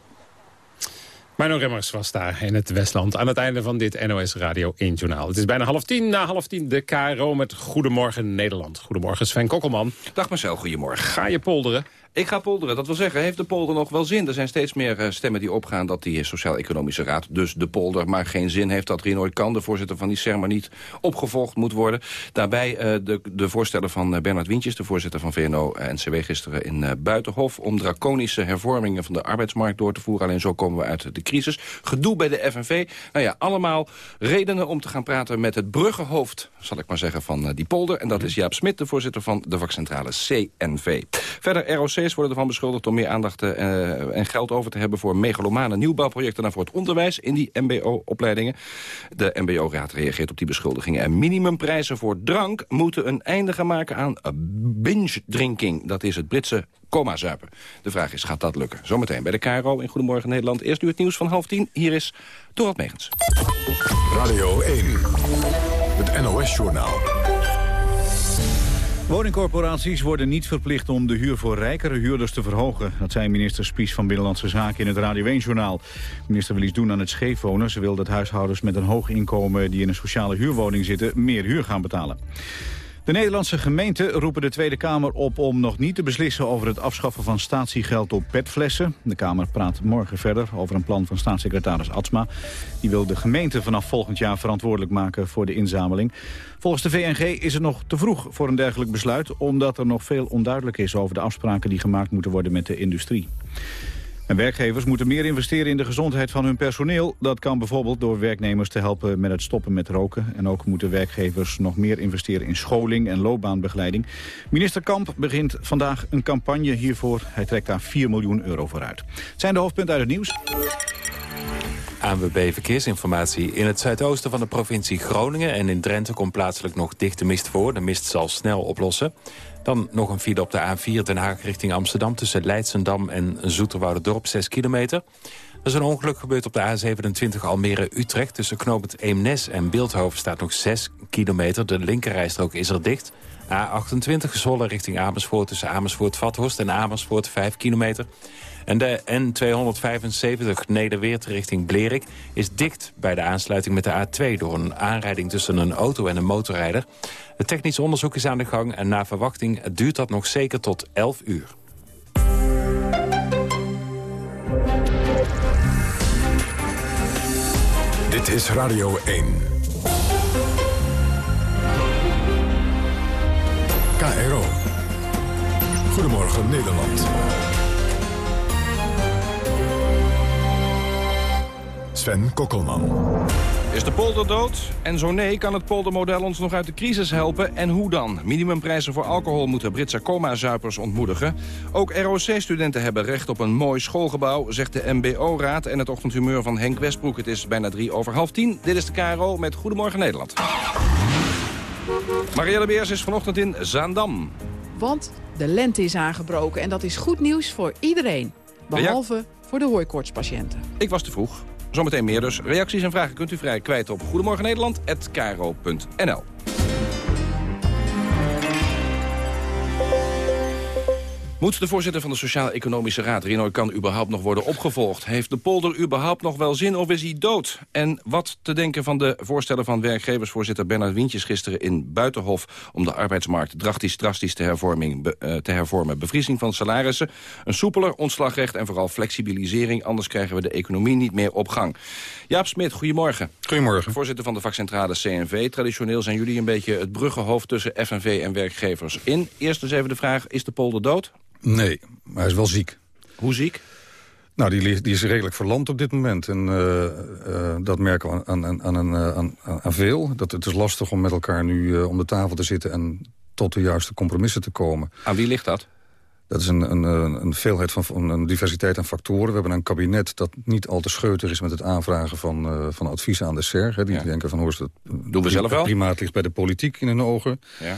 Marno Remmers was daar in het Westland aan het einde van dit NOS Radio 1 Journaal. Het is bijna half tien, na half tien de KRO met Goedemorgen Nederland. Goedemorgen Sven Kokkelman. Dag Marcel, goedemorgen. Ga je polderen? Ik ga polderen. Dat wil zeggen, heeft de polder nog wel zin? Er zijn steeds meer uh, stemmen die opgaan dat die Sociaal-Economische Raad... dus de polder maar geen zin heeft dat Rinoy Kan... de voorzitter van die CERMA niet opgevolgd moet worden. Daarbij uh, de, de voorstellen van uh, Bernard Wientjes... de voorzitter van VNO-NCW gisteren in Buitenhof... om draconische hervormingen van de arbeidsmarkt door te voeren. Alleen zo komen we uit de crisis. Gedoe bij de FNV. Nou ja, allemaal redenen om te gaan praten met het bruggenhoofd... zal ik maar zeggen, van die polder. En dat is Jaap Smit, de voorzitter van de vakcentrale CNV. Verder ROC worden ervan beschuldigd om meer aandacht uh, en geld over te hebben... voor megalomane nieuwbouwprojecten en voor het onderwijs in die mbo-opleidingen. De mbo-raad reageert op die beschuldigingen. En minimumprijzen voor drank moeten een einde gaan maken aan binge-drinking. Dat is het Britse coma-zuipen. De vraag is, gaat dat lukken? Zometeen bij de KRO in Goedemorgen Nederland. Eerst nu het nieuws van half tien. Hier is Dorot Megens. Radio 1, het NOS-journaal. Woningcorporaties worden niet verplicht om de huur voor rijkere huurders te verhogen. Dat zei minister Spies van Binnenlandse Zaken in het Radio 1-journaal. Minister wil iets doen aan het scheefwonen. Ze wil dat huishoudens met een hoog inkomen die in een sociale huurwoning zitten meer huur gaan betalen. De Nederlandse gemeenten roepen de Tweede Kamer op om nog niet te beslissen over het afschaffen van statiegeld op petflessen. De Kamer praat morgen verder over een plan van staatssecretaris Atsma. Die wil de gemeente vanaf volgend jaar verantwoordelijk maken voor de inzameling. Volgens de VNG is het nog te vroeg voor een dergelijk besluit... omdat er nog veel onduidelijk is over de afspraken die gemaakt moeten worden met de industrie. En werkgevers moeten meer investeren in de gezondheid van hun personeel. Dat kan bijvoorbeeld door werknemers te helpen met het stoppen met roken. En ook moeten werkgevers nog meer investeren in scholing en loopbaanbegeleiding. Minister Kamp begint vandaag een campagne hiervoor. Hij trekt daar 4 miljoen euro voor uit. Het zijn de hoofdpunten uit het nieuws. ANWB Verkeersinformatie. In het zuidoosten van de provincie Groningen en in Drenthe komt plaatselijk nog dichte mist voor. De mist zal snel oplossen. Dan nog een file op de A4 Den Haag richting Amsterdam... tussen Leidsendam en Dorp 6 kilometer. Er is een ongeluk gebeurd op de A27 Almere-Utrecht... tussen knooppunt Eemnes en Beeldhoven staat nog 6 kilometer. De linkerrijstrook is er dicht. A28 Zwolle richting Amersfoort tussen Amersfoort-Vathorst en Amersfoort 5 kilometer. En de N275 Nederweert richting Blerik is dicht bij de aansluiting met de A2... door een aanrijding tussen een auto en een motorrijder. Het technisch onderzoek is aan de gang en na verwachting duurt dat nog zeker tot 11 uur. Dit is Radio 1. KRO. Goedemorgen Nederland. Sven Kokkelman. Is de polder dood? En zo nee, kan het poldermodel ons nog uit de crisis helpen? En hoe dan? Minimumprijzen voor alcohol moeten Britse coma-zuipers ontmoedigen. Ook ROC-studenten hebben recht op een mooi schoolgebouw, zegt de MBO-raad. En het ochtendhumeur van Henk Westbroek. Het is bijna drie over half tien. Dit is de KRO met Goedemorgen Nederland. Marielle Beers is vanochtend in Zaandam. Want de lente is aangebroken en dat is goed nieuws voor iedereen. Behalve voor de hooikoortspatiënten. Ik was te vroeg. Zometeen meer dus. Reacties en vragen kunt u vrij kwijt op Goedemorgen Moet de voorzitter van de Sociaal-Economische Raad, Rino, kan überhaupt nog worden opgevolgd? Heeft de polder überhaupt nog wel zin of is hij dood? En wat te denken van de voorstellen van werkgeversvoorzitter Bernard Wientjes gisteren in Buitenhof om de arbeidsmarkt drastisch, drastisch te, hervorming, uh, te hervormen? Bevriezing van salarissen, een soepeler ontslagrecht en vooral flexibilisering. Anders krijgen we de economie niet meer op gang. Jaap Smit, goedemorgen. Goedemorgen. Voorzitter van de vakcentrale CNV. Traditioneel zijn jullie een beetje het bruggenhoofd tussen FNV en werkgevers in. Eerst eens even de vraag, is de polder dood? Nee, maar hij is wel ziek. Hoe ziek? Nou, die, die is redelijk verlamd op dit moment. En uh, uh, dat merken we aan, aan, aan, eh, aan, aan veel. Dat het is lastig om met elkaar nu uh, om de tafel te zitten... en tot de juiste compromissen te komen. Aan wie ligt dat? Dat is een, een, een veelheid van een diversiteit aan factoren. We hebben een kabinet dat niet al te scheuter is met het aanvragen van, uh, van adviezen aan de SER. Hè, die ja. denken van, hoor, dat, Doen we zelf wel? primaat ligt bij de politiek in hun ogen. Ja.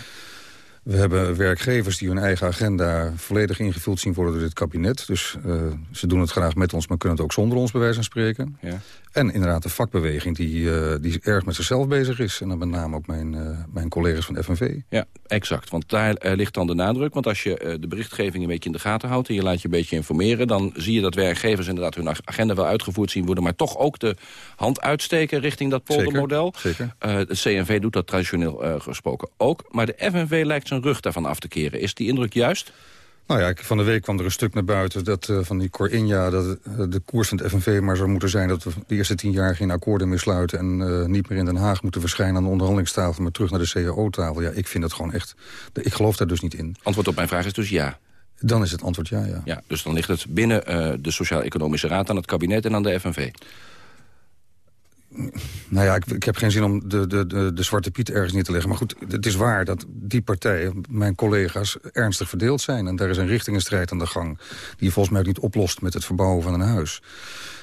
We hebben werkgevers die hun eigen agenda volledig ingevuld zien worden door dit kabinet. Dus uh, ze doen het graag met ons, maar kunnen het ook zonder ons bij wijze van spreken. Ja. En inderdaad de vakbeweging die, uh, die erg met zichzelf bezig is. En dan met name ook mijn, uh, mijn collega's van de FNV. Ja, exact. Want daar ligt dan de nadruk. Want als je de berichtgeving een beetje in de gaten houdt... en je laat je een beetje informeren... dan zie je dat werkgevers inderdaad hun agenda wel uitgevoerd zien worden... maar toch ook de hand uitsteken richting dat poldermodel. Zeker, zeker. de CNV doet dat traditioneel gesproken ook. Maar de FNV lijkt zijn rug daarvan af te keren. Is die indruk juist? Nou ja, van de week kwam er een stuk naar buiten dat, uh, van die Corinja... dat uh, de koers van het FNV maar zou moeten zijn... dat we de eerste tien jaar geen akkoorden meer sluiten... en uh, niet meer in Den Haag moeten verschijnen aan de onderhandelingstafel... maar terug naar de CAO-tafel. Ja, ik vind dat gewoon echt... Ik geloof daar dus niet in. Antwoord op mijn vraag is dus ja. Dan is het antwoord ja, ja. ja dus dan ligt het binnen de Sociaal-Economische Raad... aan het kabinet en aan de FNV. Nou ja, ik, ik, heb geen zin om de, de, de, de Zwarte Piet ergens neer te leggen. Maar goed, het is waar dat die partijen, mijn collega's, ernstig verdeeld zijn. En daar is een richtingenstrijd aan de gang... die volgens mij ook niet oplost met het verbouwen van een huis.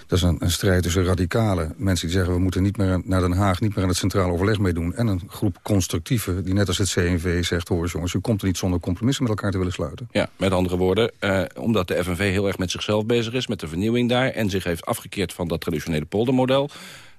Dat is een, een, strijd tussen radicalen. Mensen die zeggen, we moeten niet meer naar Den Haag... niet meer aan het centraal overleg meedoen. En een groep constructieve die net als het CNV zegt... hoor jongens, u komt er niet zonder compromissen met elkaar te willen sluiten. Ja, met andere woorden, eh, omdat de FNV heel erg met zichzelf bezig is... met de vernieuwing daar... en zich heeft afgekeerd van dat traditionele poldermodel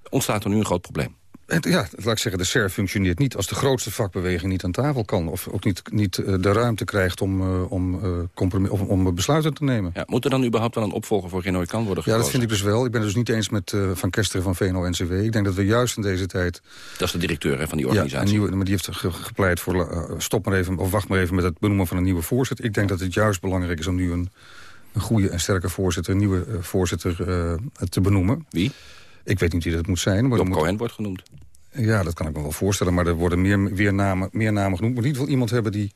ontstaat er nu een groot probleem. Ja, laat ik zeggen, de SER functioneert niet als de grootste vakbeweging niet aan tafel kan. Of ook niet, niet uh, de ruimte krijgt om, uh, om, uh, of, om besluiten te nemen. Ja, moet er dan überhaupt wel een opvolger voor Renoy kan worden gekozen? Ja, dat vind ik dus wel. Ik ben het dus niet eens met Van Kesteren van VNO-NCW. Ik denk dat we juist in deze tijd... Dat is de directeur hè, van die organisatie. Ja, nieuwe, maar die heeft gepleit voor stop maar even, of wacht maar even met het benoemen van een nieuwe voorzitter. Ik denk dat het juist belangrijk is om nu een, een goede en sterke voorzitter, een nieuwe voorzitter te benoemen. Wie? Ik weet niet wie dat moet zijn. Maar Job moet... Cohen wordt genoemd. Ja, dat kan ik me wel voorstellen. Maar er worden meer, weer namen, meer namen genoemd. Maar in ieder geval iemand hebben die,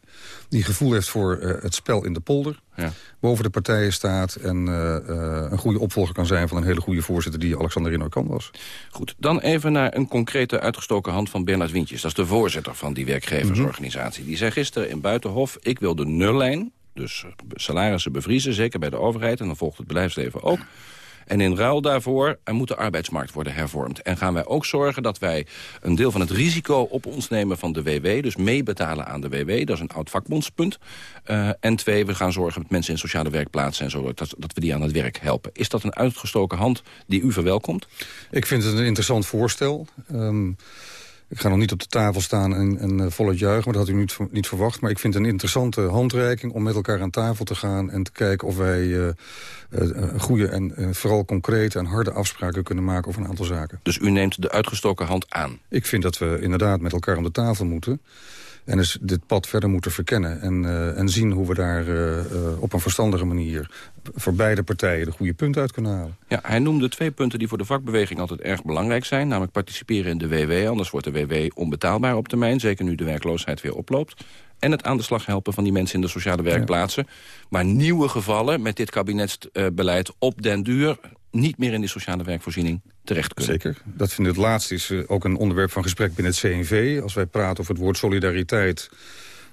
die gevoel heeft voor uh, het spel in de polder. Ja. Boven de partijen staat en uh, uh, een goede opvolger kan zijn... van een hele goede voorzitter die Alexander Rinoy-Kan was. Goed, dan even naar een concrete uitgestoken hand van Bernard Wintjes. Dat is de voorzitter van die werkgeversorganisatie. Mm -hmm. Die zei gisteren in Buitenhof... ik wil de nullijn, dus salarissen bevriezen, zeker bij de overheid... en dan volgt het bedrijfsleven ook... En in ruil daarvoor moet de arbeidsmarkt worden hervormd. En gaan wij ook zorgen dat wij een deel van het risico op ons nemen van de WW. Dus meebetalen aan de WW. Dat is een oud vakbondspunt. Uh, en twee, we gaan zorgen met mensen in sociale werkplaatsen... en zo, dat, dat we die aan het werk helpen. Is dat een uitgestoken hand die u verwelkomt? Ik vind het een interessant voorstel. Um, ik ga nog niet op de tafel staan en, en uh, juichen, maar dat had u niet, niet verwacht. Maar ik vind het een interessante handreiking om met elkaar aan tafel te gaan... en te kijken of wij uh, uh, goede en vooral concrete en harde afspraken kunnen maken over een aantal zaken. Dus u neemt de uitgestoken hand aan? Ik vind dat we inderdaad met elkaar om de tafel moeten... En dus dit pad verder moeten verkennen. En, uh, en zien hoe we daar uh, uh, op een verstandige manier... voor beide partijen de goede punten uit kunnen halen. Ja, hij noemde twee punten die voor de vakbeweging altijd erg belangrijk zijn. Namelijk participeren in de WW. Anders wordt de WW onbetaalbaar op termijn. Zeker nu de werkloosheid weer oploopt en het aan de slag helpen van die mensen in de sociale werkplaatsen. Ja. Maar nieuwe gevallen met dit kabinetsbeleid op den duur niet meer in die sociale werkvoorziening terecht kunnen. Zeker. Dat vind ik het laatste is uh, ook een onderwerp van gesprek binnen het CNV. Als wij praten over het woord solidariteit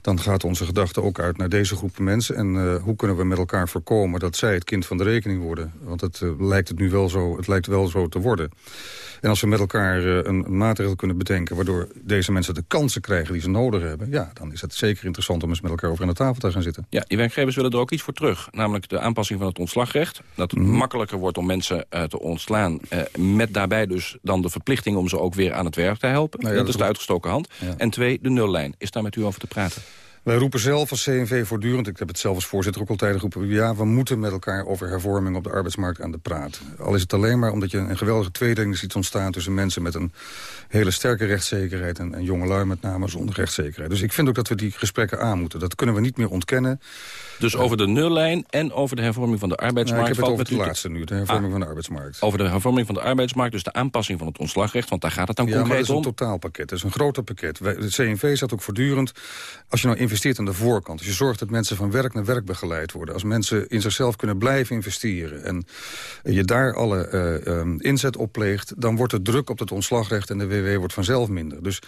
dan gaat onze gedachte ook uit naar deze groepen mensen. En uh, hoe kunnen we met elkaar voorkomen dat zij het kind van de rekening worden? Want het, uh, lijkt het nu wel zo, het lijkt wel zo te worden. En als we met elkaar uh, een, een, maatregel kunnen bedenken... waardoor deze mensen de kansen krijgen die ze nodig hebben... ja, dan is het zeker interessant om eens met elkaar over aan de tafel te gaan zitten. Ja, die werkgevers willen er ook iets voor terug. Namelijk de aanpassing van het ontslagrecht. Dat het mm. makkelijker wordt om mensen te ontslaan. met daarbij dus dan de verplichting om ze ook weer aan het werk te helpen. Nou ja, dat, dat is de uitgestoken hand. Ja. En twee, de nullijn. Is daar met u over te praten? Wij roepen zelf als CNV voortdurend, ik heb het zelf als voorzitter ook altijd geroepen... ja, we moeten met elkaar over hervorming op de arbeidsmarkt aan de praat. Al is het alleen maar omdat je een geweldige tweedeling ziet ontstaan... tussen mensen met een hele sterke rechtszekerheid... en, en jongelui met name zonder rechtszekerheid. Dus ik vind ook dat we die gesprekken aan moeten. Dat kunnen we niet meer ontkennen. Dus over de nullijn en over de hervorming van de arbeidsmarkt... Nou, ik heb het over het laatste nu, de hervorming ah, van de arbeidsmarkt. Over de hervorming van de arbeidsmarkt, dus de aanpassing van het ontslagrecht... want daar gaat het dan ja, concreet om. Ja, dat is een totaalpakket, dat is een groter pakket. De CNV zat ook voortdurend... als je nou investeert aan de voorkant, als je zorgt dat mensen van werk naar werk begeleid worden... als mensen in zichzelf kunnen blijven investeren... en je daar alle uh, um, inzet op pleegt... dan wordt de druk op het ontslagrecht en de WW wordt vanzelf minder. Dus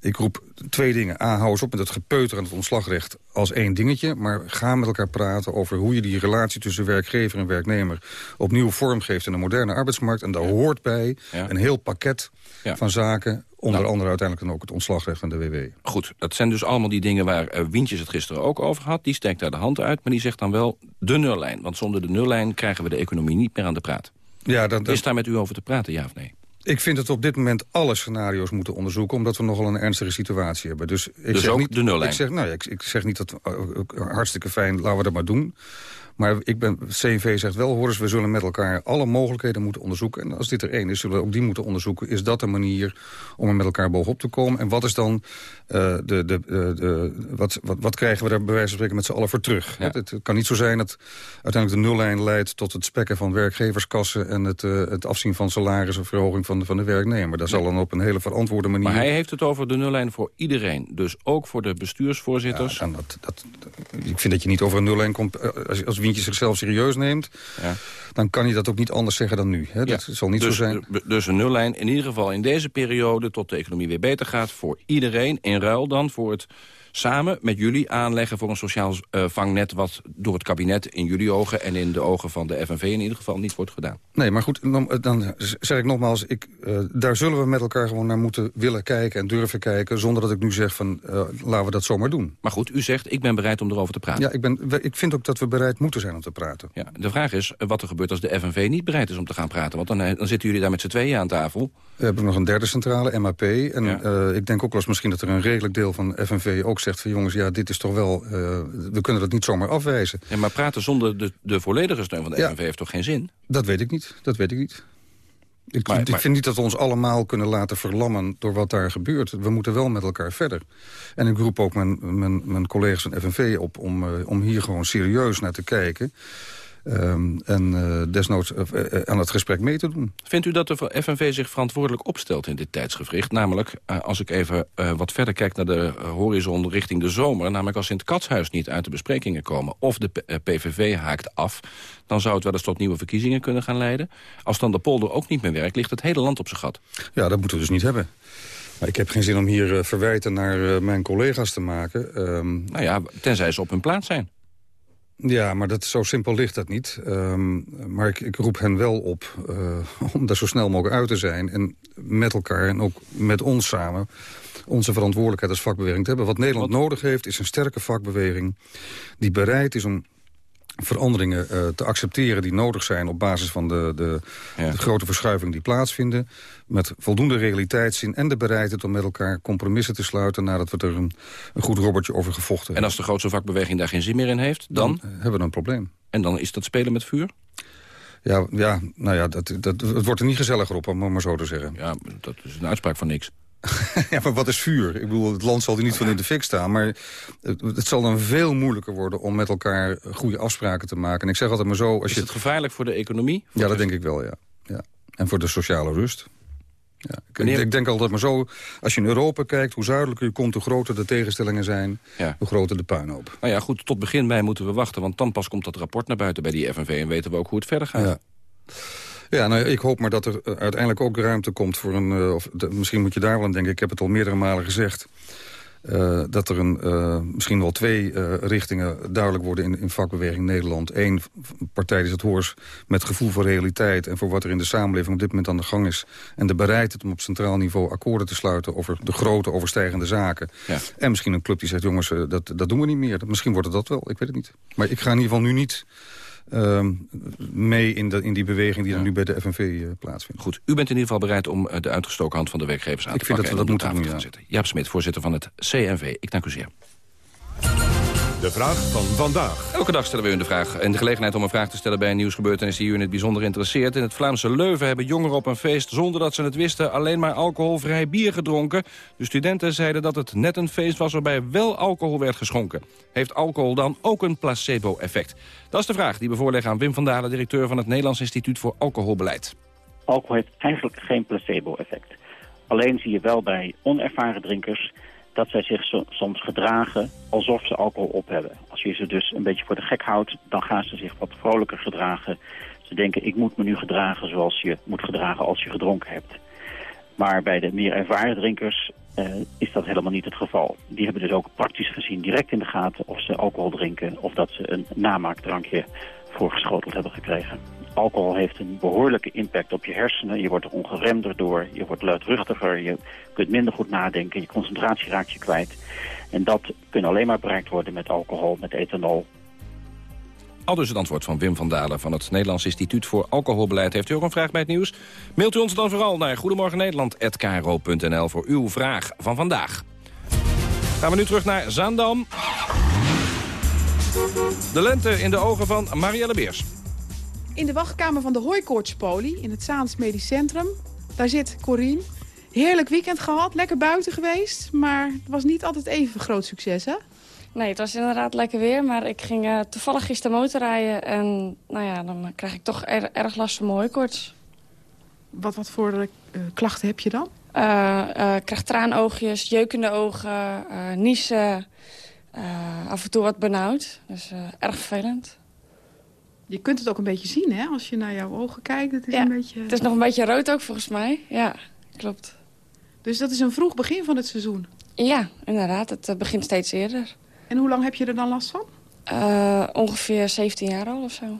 ik roep twee dingen. A, hou eens op met het gepeuter aan het ontslagrecht als één dingetje... maar ga met elkaar praten over hoe je die relatie tussen werkgever en werknemer... opnieuw vormgeeft in een moderne arbeidsmarkt. En daar hoort bij ja. een heel pakket ja. van zaken Onder Nou. andere uiteindelijk dan ook het ontslagrecht van de WW. Goed, dat zijn dus allemaal die dingen waar Wientjes het gisteren ook over had. Die steekt daar de hand uit, maar die zegt dan wel de nullijn. Want zonder de nullijn krijgen we de economie niet meer aan de praat. Ja, dat, Is daar met u over te praten, ja of nee? Ik vind dat we op dit moment alle scenario's moeten onderzoeken... omdat we nogal een ernstige situatie hebben. Dus, ik Dus zeg ook niet, de nullijn? Ik zeg, nou, ja, ik, ik zeg niet dat... uh, uh, hartstikke fijn, laten we dat maar doen. Maar ik ben, CNV zegt wel, hoor eens, we zullen met elkaar alle mogelijkheden moeten onderzoeken. En als dit er één is, zullen we ook die moeten onderzoeken. Is dat een manier om er met elkaar bovenop te komen? En wat is dan uh, de, de, de, de, wat, wat, wat krijgen we daar bij wijze van spreken met z'n allen voor terug? Ja. Het, het, kan niet zo zijn dat uiteindelijk de nullijn leidt tot het spekken van werkgeverskassen... en het, uh, het afzien van salaris of verhoging van, van de werknemer. Dat zal dan op een hele verantwoorde manier... Maar hij heeft het over de nullijn voor iedereen. Dus ook voor de bestuursvoorzitters. Ja, dat, dat, ik vind dat je niet over een nullijn komt... eh, Als, als Wientje zichzelf serieus neemt... Ja. dan kan je dat ook niet anders zeggen dan nu. Hè? Dat zal niet dus, zo zijn. Dus een nullijn in ieder geval in deze periode... tot de economie weer beter gaat voor iedereen. In ruil dan voor het samen met jullie aanleggen voor een sociaal uh, vangnet... wat door het kabinet in jullie ogen en in de ogen van de FNV in ieder geval niet wordt gedaan. Nee, maar goed, dan, dan zeg ik nogmaals... Ik, uh, daar zullen we met elkaar gewoon naar moeten willen kijken en durven kijken... zonder dat ik nu zeg van, uh, laten we dat zomaar doen. Maar goed, u zegt, ik ben bereid om erover te praten. Ja, ik, ben, ik vind ook dat we bereid moeten zijn om te praten. Ja, de vraag is wat er gebeurt als de FNV niet bereid is om te gaan praten. Want dan, dan zitten jullie daar met z'n tweeën aan tafel. We hebben nog een derde centrale, MAP. En ja. ik denk ook wel eens misschien dat er een redelijk deel van FNV ook zegt... van jongens, ja, dit is toch wel... Uh, we kunnen dat niet zomaar afwijzen. Ja, maar praten zonder de, de volledige steun van de ja. FNV heeft toch geen zin? Dat weet ik niet, dat weet ik niet. Ik, maar, ik maar... vind niet dat we ons allemaal kunnen laten verlammen door wat daar gebeurt. We moeten wel met elkaar verder. En ik roep ook mijn, mijn, mijn collega's van FNV op om, uh, om hier gewoon serieus naar te kijken. Um, en uh, desnoods uh, uh, aan het gesprek mee te doen. Vindt u dat de FNV zich verantwoordelijk opstelt in dit tijdsgevricht? Namelijk, als ik even wat verder kijk naar de horizon richting de zomer... namelijk als Sint-Katshuis niet uit de besprekingen komen... of de PVV haakt af, dan zou het wel eens tot nieuwe verkiezingen kunnen gaan leiden. Als dan de polder ook niet meer werkt, ligt het hele land op zijn gat. Ja, dat moeten we dus niet hebben. Maar ik heb geen zin om hier verwijten naar mijn collega's te maken. Um, nou ja, tenzij ze op hun plaats zijn. Ja, maar dat, zo simpel ligt dat niet. Um, maar ik, ik, roep hen wel op uh, om daar zo snel mogelijk uit te zijn. En met elkaar en ook met ons samen onze verantwoordelijkheid als vakbeweging te hebben. Wat Nederland Wat? nodig heeft is een sterke vakbeweging... die bereid is om veranderingen uh, te accepteren die nodig zijn... op basis van de, de, ja. de grote verschuivingen die plaatsvinden... met voldoende realiteitszin en de bereidheid om met elkaar compromissen te sluiten... nadat we er een, een goed robbertje over gevochten hebben. En als de grootste vakbeweging daar geen zin meer in heeft, dan? dan hebben we een probleem. En dan is dat spelen met vuur? Ja, ja nou ja, dat, dat, het wordt er niet gezelliger op, om maar zo te zeggen. Ja, dat is een uitspraak van niks. ja, maar wat is vuur? Ik bedoel, het land zal er niet van in de fik staan. Maar het, het, zal dan veel moeilijker worden om met elkaar goede afspraken te maken. En ik zeg altijd maar zo... Als is je het gevaarlijk voor de economie? Ja, dat denk ik wel, ja. ja. En voor de sociale rust. Ja. Ik, ik, denk altijd maar zo, als je in Europa kijkt... hoe zuidelijker je komt, hoe groter de tegenstellingen zijn... Ja. hoe groter de puinhoop. Nou ja, goed, tot begin bij moeten we wachten... want dan pas komt dat rapport naar buiten bij die FNV... en weten we ook hoe het verder gaat. Ja. Ja, nou, ik hoop maar dat er uiteindelijk ook ruimte komt voor een... Uh, of de, misschien moet je daar wel aan denken, ik heb het al meerdere malen gezegd... Uh, dat er een, uh, misschien wel twee richtingen duidelijk worden in, in vakbeweging Nederland. Eén partij die het hoors met gevoel voor realiteit... en voor wat er in de samenleving op dit moment aan de gang is. En de bereidheid om op centraal niveau akkoorden te sluiten... over de grote overstijgende zaken. Ja. En misschien een club die zegt, jongens, dat, dat doen we niet meer. Misschien wordt het dat wel, ik weet het niet. Maar ik ga in ieder geval nu niet... Uh, mee in, de, in die beweging die er nu bij de FNV uh, plaatsvindt. Goed, u bent in ieder geval bereid om uh, de uitgestoken hand van de werkgevers aan ik te pakken. Ik vind dat we dat moeten doen, ja. Jaap Smit, voorzitter van het CNV. Ik dank u zeer. De vraag van vandaag. Elke dag stellen we u de vraag. En de gelegenheid om een vraag te stellen bij een nieuwsgebeurtenis die u in het bijzonder interesseert. In het Vlaamse Leuven hebben jongeren op een feest, zonder dat ze het wisten, alleen maar alcoholvrij bier gedronken. De studenten zeiden dat het net een feest was waarbij wel alcohol werd geschonken. Heeft alcohol dan ook een placebo-effect? Dat is de vraag die we voorleggen aan Wim van Dalen, directeur van het Nederlands Instituut voor Alcoholbeleid. Alcohol heeft eigenlijk geen placebo-effect. Alleen zie je wel bij onervaren drinkers dat zij zich so soms gedragen alsof ze alcohol op hebben. Als je ze dus een beetje voor de gek houdt, dan gaan ze zich wat vrolijker gedragen. Ze denken, ik moet me nu gedragen zoals je moet gedragen als je gedronken hebt. Maar bij de meer ervaren drinkers uh, is dat helemaal niet het geval. Die hebben dus ook praktisch gezien direct in de gaten of ze alcohol drinken... of dat ze een namaakdrankje voorgeschoteld hebben gekregen. Alcohol heeft een behoorlijke impact op je hersenen. Je wordt er ongeremder door, je wordt luidruchtiger, je kunt minder goed nadenken, je concentratie raakt je kwijt. En dat kan alleen maar bereikt worden met alcohol, met ethanol. Al dus het antwoord van Wim van Dalen van het Nederlands Instituut voor Alcoholbeleid. Heeft u ook een vraag bij het nieuws? Mailt u ons dan vooral naar goedemorgennederland.kro.nl voor uw vraag van vandaag. Gaan we nu terug naar Zaandam. De lente in de ogen van Marielle Beers. In de wachtkamer van de hooikoortspolie in het Zaans Medisch Centrum. Daar zit Corine. Heerlijk weekend gehad, lekker buiten geweest. Maar het was niet altijd even groot succes, hè? Nee, het was inderdaad lekker weer. Maar ik ging uh, toevallig gisteren motorrijden. En nou ja, dan krijg ik toch er, erg last van mijn hooikoorts. Wat, wat voor uh, klachten heb je dan? Uh, ik krijg traanoogjes, jeukende ogen, niezen. af en toe wat benauwd. Dus erg vervelend. Je kunt het ook een beetje zien, hè? Als je naar jouw ogen kijkt. Het is, ja, een beetje... het is nog een beetje rood ook, volgens mij. Ja, klopt. Dus dat is een vroeg begin van het seizoen? Ja, inderdaad. Het begint steeds eerder. En hoe lang heb je er dan last van? Uh, ongeveer 17 jaar al of zo.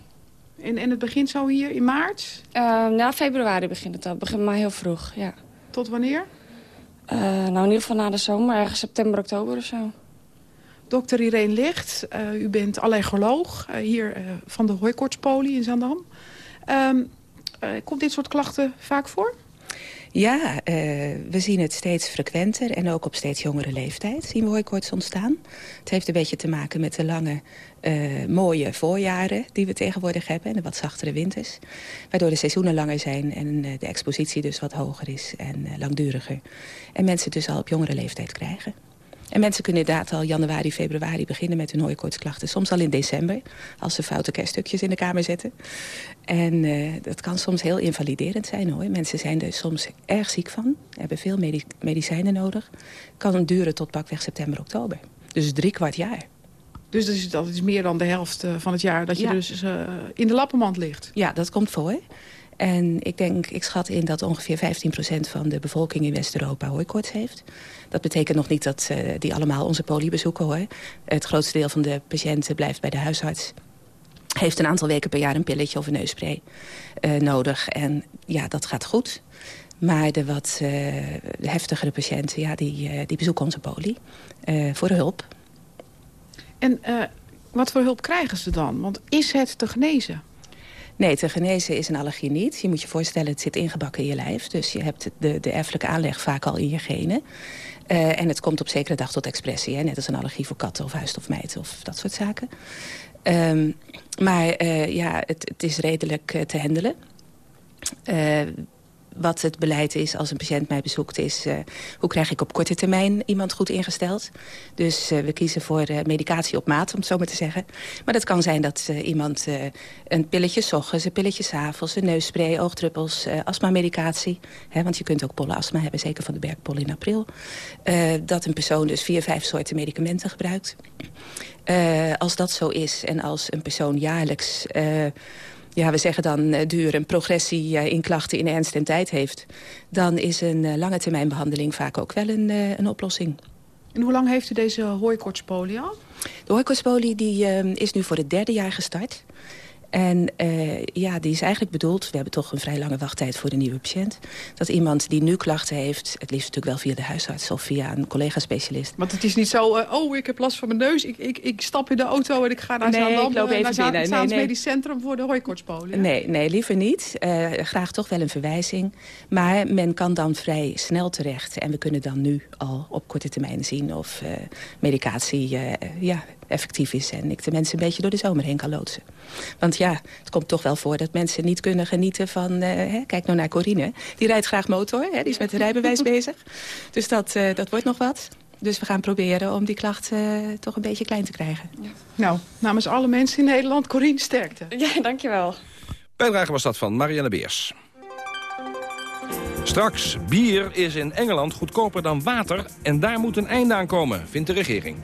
En, en het begint zo hier in maart? Uh, nou, februari begint het al. Het begint maar heel vroeg, ja. Tot wanneer? Uh, nou, in ieder geval na de zomer, ergens september, oktober of zo. Dokter Irene Licht, u bent allergoloog hier van de hooikoortspolie in Zandam. Um, komt dit soort klachten vaak voor? Ja, we zien het steeds frequenter en ook op steeds jongere leeftijd zien we hooikoorts ontstaan. Het heeft een beetje te maken met de lange, mooie voorjaren die we tegenwoordig hebben... en de wat zachtere winters. Waardoor de seizoenen langer zijn en de expositie dus wat hoger is en langduriger. En mensen dus al op jongere leeftijd krijgen. En mensen kunnen inderdaad al januari, februari beginnen met hun hooikoortsklachten. Soms al in december, als ze foute kerststukjes in de kamer zetten. En uh, dat kan soms heel invaliderend zijn hoor. Mensen zijn er soms erg ziek van, hebben veel medic medicijnen nodig. Kan duren tot pakweg september, oktober. Dus drie kwart jaar. Dus dat is, dat is meer dan de helft van het jaar dat je ja. dus uh, in de lappenmand ligt? Ja, dat komt voor. En ik denk, ik schat in dat ongeveer 15% van de bevolking in West-Europa hooikoorts heeft. Dat betekent nog niet dat uh, die allemaal onze poli bezoeken hoor. Het grootste deel van de patiënten blijft bij de huisarts. Heeft een aantal weken per jaar een pilletje of een neusspray uh, nodig. En ja, dat gaat goed. Maar de wat uh, heftigere patiënten, ja, die, die bezoeken onze poli voor hulp. En wat voor hulp krijgen ze dan? Want is het te genezen? Nee, te genezen is een allergie niet. Je moet je voorstellen, het zit ingebakken in je lijf. Dus je hebt de, de erfelijke aanleg vaak al in je genen. Uh, en het komt op zekere dag tot expressie. Hè? Net als een allergie voor katten of huisstofmijten of dat soort zaken. Um, maar uh, ja, het, het, is redelijk uh, te handelen. Wat het beleid is als een patiënt mij bezoekt is... Uh, hoe krijg ik op korte termijn iemand goed ingesteld. Dus uh, we kiezen voor uh, medicatie op maat, om het zo maar te zeggen. Maar dat kan zijn dat iemand een pilletje ochtends, een pilletje s avonds... een neusspray, oogdruppels, astma-medicatie. want je kunt ook pollenastma hebben, zeker van de bergpol in april. dat een persoon dus vier, vijf soorten medicamenten gebruikt. als dat zo is en als een persoon jaarlijks ja, we zeggen dan uh, duur een progressie uh, in klachten in ernst en tijd heeft... dan is een uh, lange termijn behandeling vaak ook wel een, een oplossing. En hoe lang heeft u deze hooikoortspolie al? De hooikoortspolie die, is nu voor het derde jaar gestart. En uh, ja, die is eigenlijk bedoeld... we hebben toch een vrij lange wachttijd voor de nieuwe patiënt... dat iemand die nu klachten heeft... het liefst natuurlijk wel via de huisarts of via een collega-specialist. Want het is niet zo, uh, oh, ik heb last van mijn neus... ik, ik, ik stap in de auto en ik ga naar nee, Zaandam... ik loop even naar nee, nee. Medisch Centrum voor de hooikoortspolie. Nee, nee, liever niet. Uh, graag toch wel een verwijzing. Maar men kan dan vrij snel terecht... en we kunnen dan nu al op korte termijn zien... of medicatie ja, effectief is en ik de mensen een beetje door de zomer heen kan loodsen. Want ja, het komt toch wel voor dat mensen niet kunnen genieten van... Uh, hè, kijk nou naar Corine, die rijdt graag motor, hè, die is met een rijbewijs bezig. Dus dat, uh, dat wordt nog wat. Dus we gaan proberen om die klachten uh, toch een beetje klein te krijgen. Ja. Nou, namens alle mensen in Nederland, Corine, sterkte. Ja, dankjewel. Bijdrage was dat van Marianne Beers. Straks, bier is in Engeland goedkoper dan water... en daar moet een einde aan komen, vindt de regering.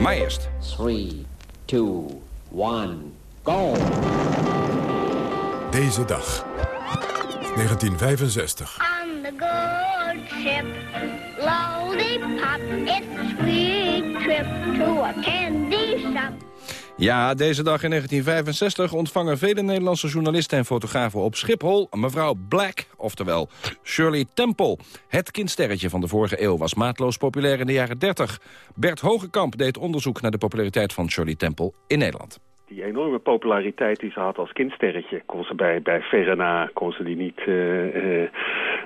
Maar eerst. 3, 2, 1, go! Deze dag. 1965. On the good ship, lollipop, it's a sweet trip to a candy shop. Ja, deze dag in 1965 ontvangen vele Nederlandse journalisten en fotografen op Schiphol mevrouw Black, oftewel Shirley Temple. Het kindsterretje van de vorige eeuw was maatloos populair in de jaren 30. Bert Hogekamp deed onderzoek naar de populariteit van Shirley Temple in Nederland die enorme populariteit die ze had als kindsterretje... kon ze bij, bij verre na kon ze die niet uh, uh,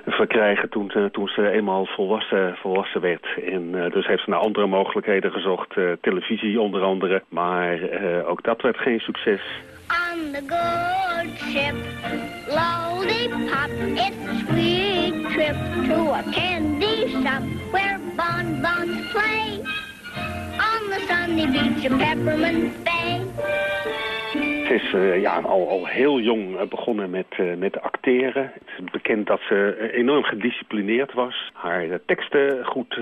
verkrijgen toen, uh, toen ze eenmaal volwassen, volwassen werd. En dus heeft ze naar andere mogelijkheden gezocht, televisie onder andere. Maar ook dat werd geen succes. On the good ship, lollipop, it's sweet trip to a candy shop where bonbons play. On the sunny beach of Peppermint Bay. Ze is uh, ja, al, al heel jong uh, begonnen met, uh, met acteren. Het is bekend dat ze enorm gedisciplineerd was. Haar teksten goed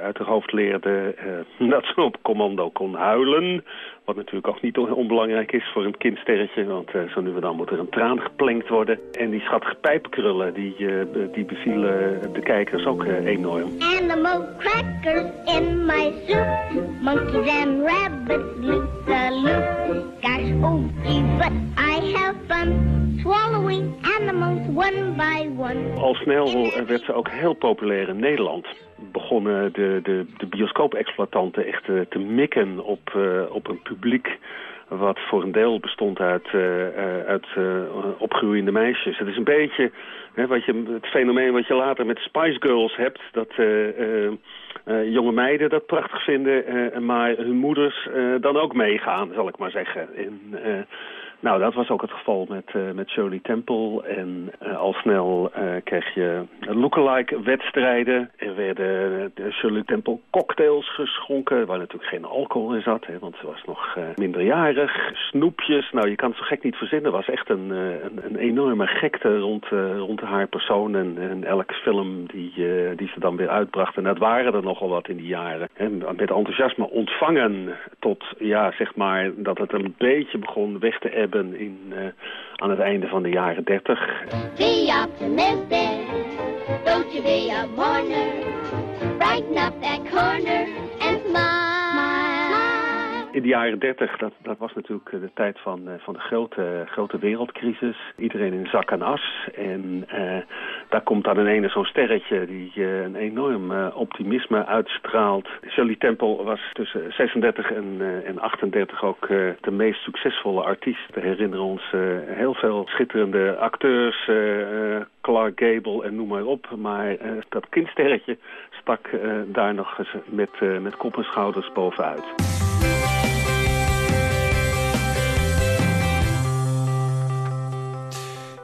uit haar hoofd leerde. dat ze op commando kon huilen. Wat natuurlijk ook niet onbelangrijk is voor een kindsterretje. Want uh, zo nu en dan moet er een traan geplenkt worden. En die schattige pijpenkrullen, die, uh, die bevielen de kijkers ook uh, enorm. Animal crackers in my soup. Monkeys and rabbits loop the loop. Gosh, oh gee, but I have fun. Swallowing animals one by one. Al snel werd ze ook heel populair in Nederland begonnen de, de, de bioscoop-exploitanten echt uh, te mikken op, uh, op een publiek wat voor een deel bestond uit, uh, uit opgroeiende meisjes. Het is een beetje hè, wat je, het fenomeen wat je later met Spice Girls hebt... dat jonge meiden dat prachtig vinden, maar hun moeders dan ook meegaan, zal ik maar zeggen. En, nou, dat was ook het geval met, uh, met Shirley Temple. En uh, al snel uh, kreeg je lookalike wedstrijden. Er werden de Shirley Temple cocktails geschonken, waar natuurlijk geen alcohol in zat, hè, want ze was nog minderjarig. Snoepjes, nou je kan het zo gek niet verzinnen. Er was echt een, een, een, enorme gekte rond, rond haar persoon en, en elke film die, die ze dan weer uitbracht. En dat waren er nogal wat in die jaren. En met enthousiasme ontvangen tot, ja, zeg maar, dat het een beetje begon weg te ebben in, uh, aan het einde van de jaren 30. Be optimistic, don't you be a mourner. Brighten up that corner and smile in de jaren 30, dat, dat was natuurlijk eh, de tijd van, eh, van de grote, grote wereldcrisis. Iedereen in zak en as. En uh, daar komt dan in ene zo'n sterretje die een enorm optimisme uitstraalt. Shirley Temple was tussen 36 en, en 38 ook de meest succesvolle artiest. We herinneren ons heel veel schitterende acteurs, Clark Gable en noem maar op. Maar dat kindsterretje stak daar nog eens met, met kop en schouders bovenuit.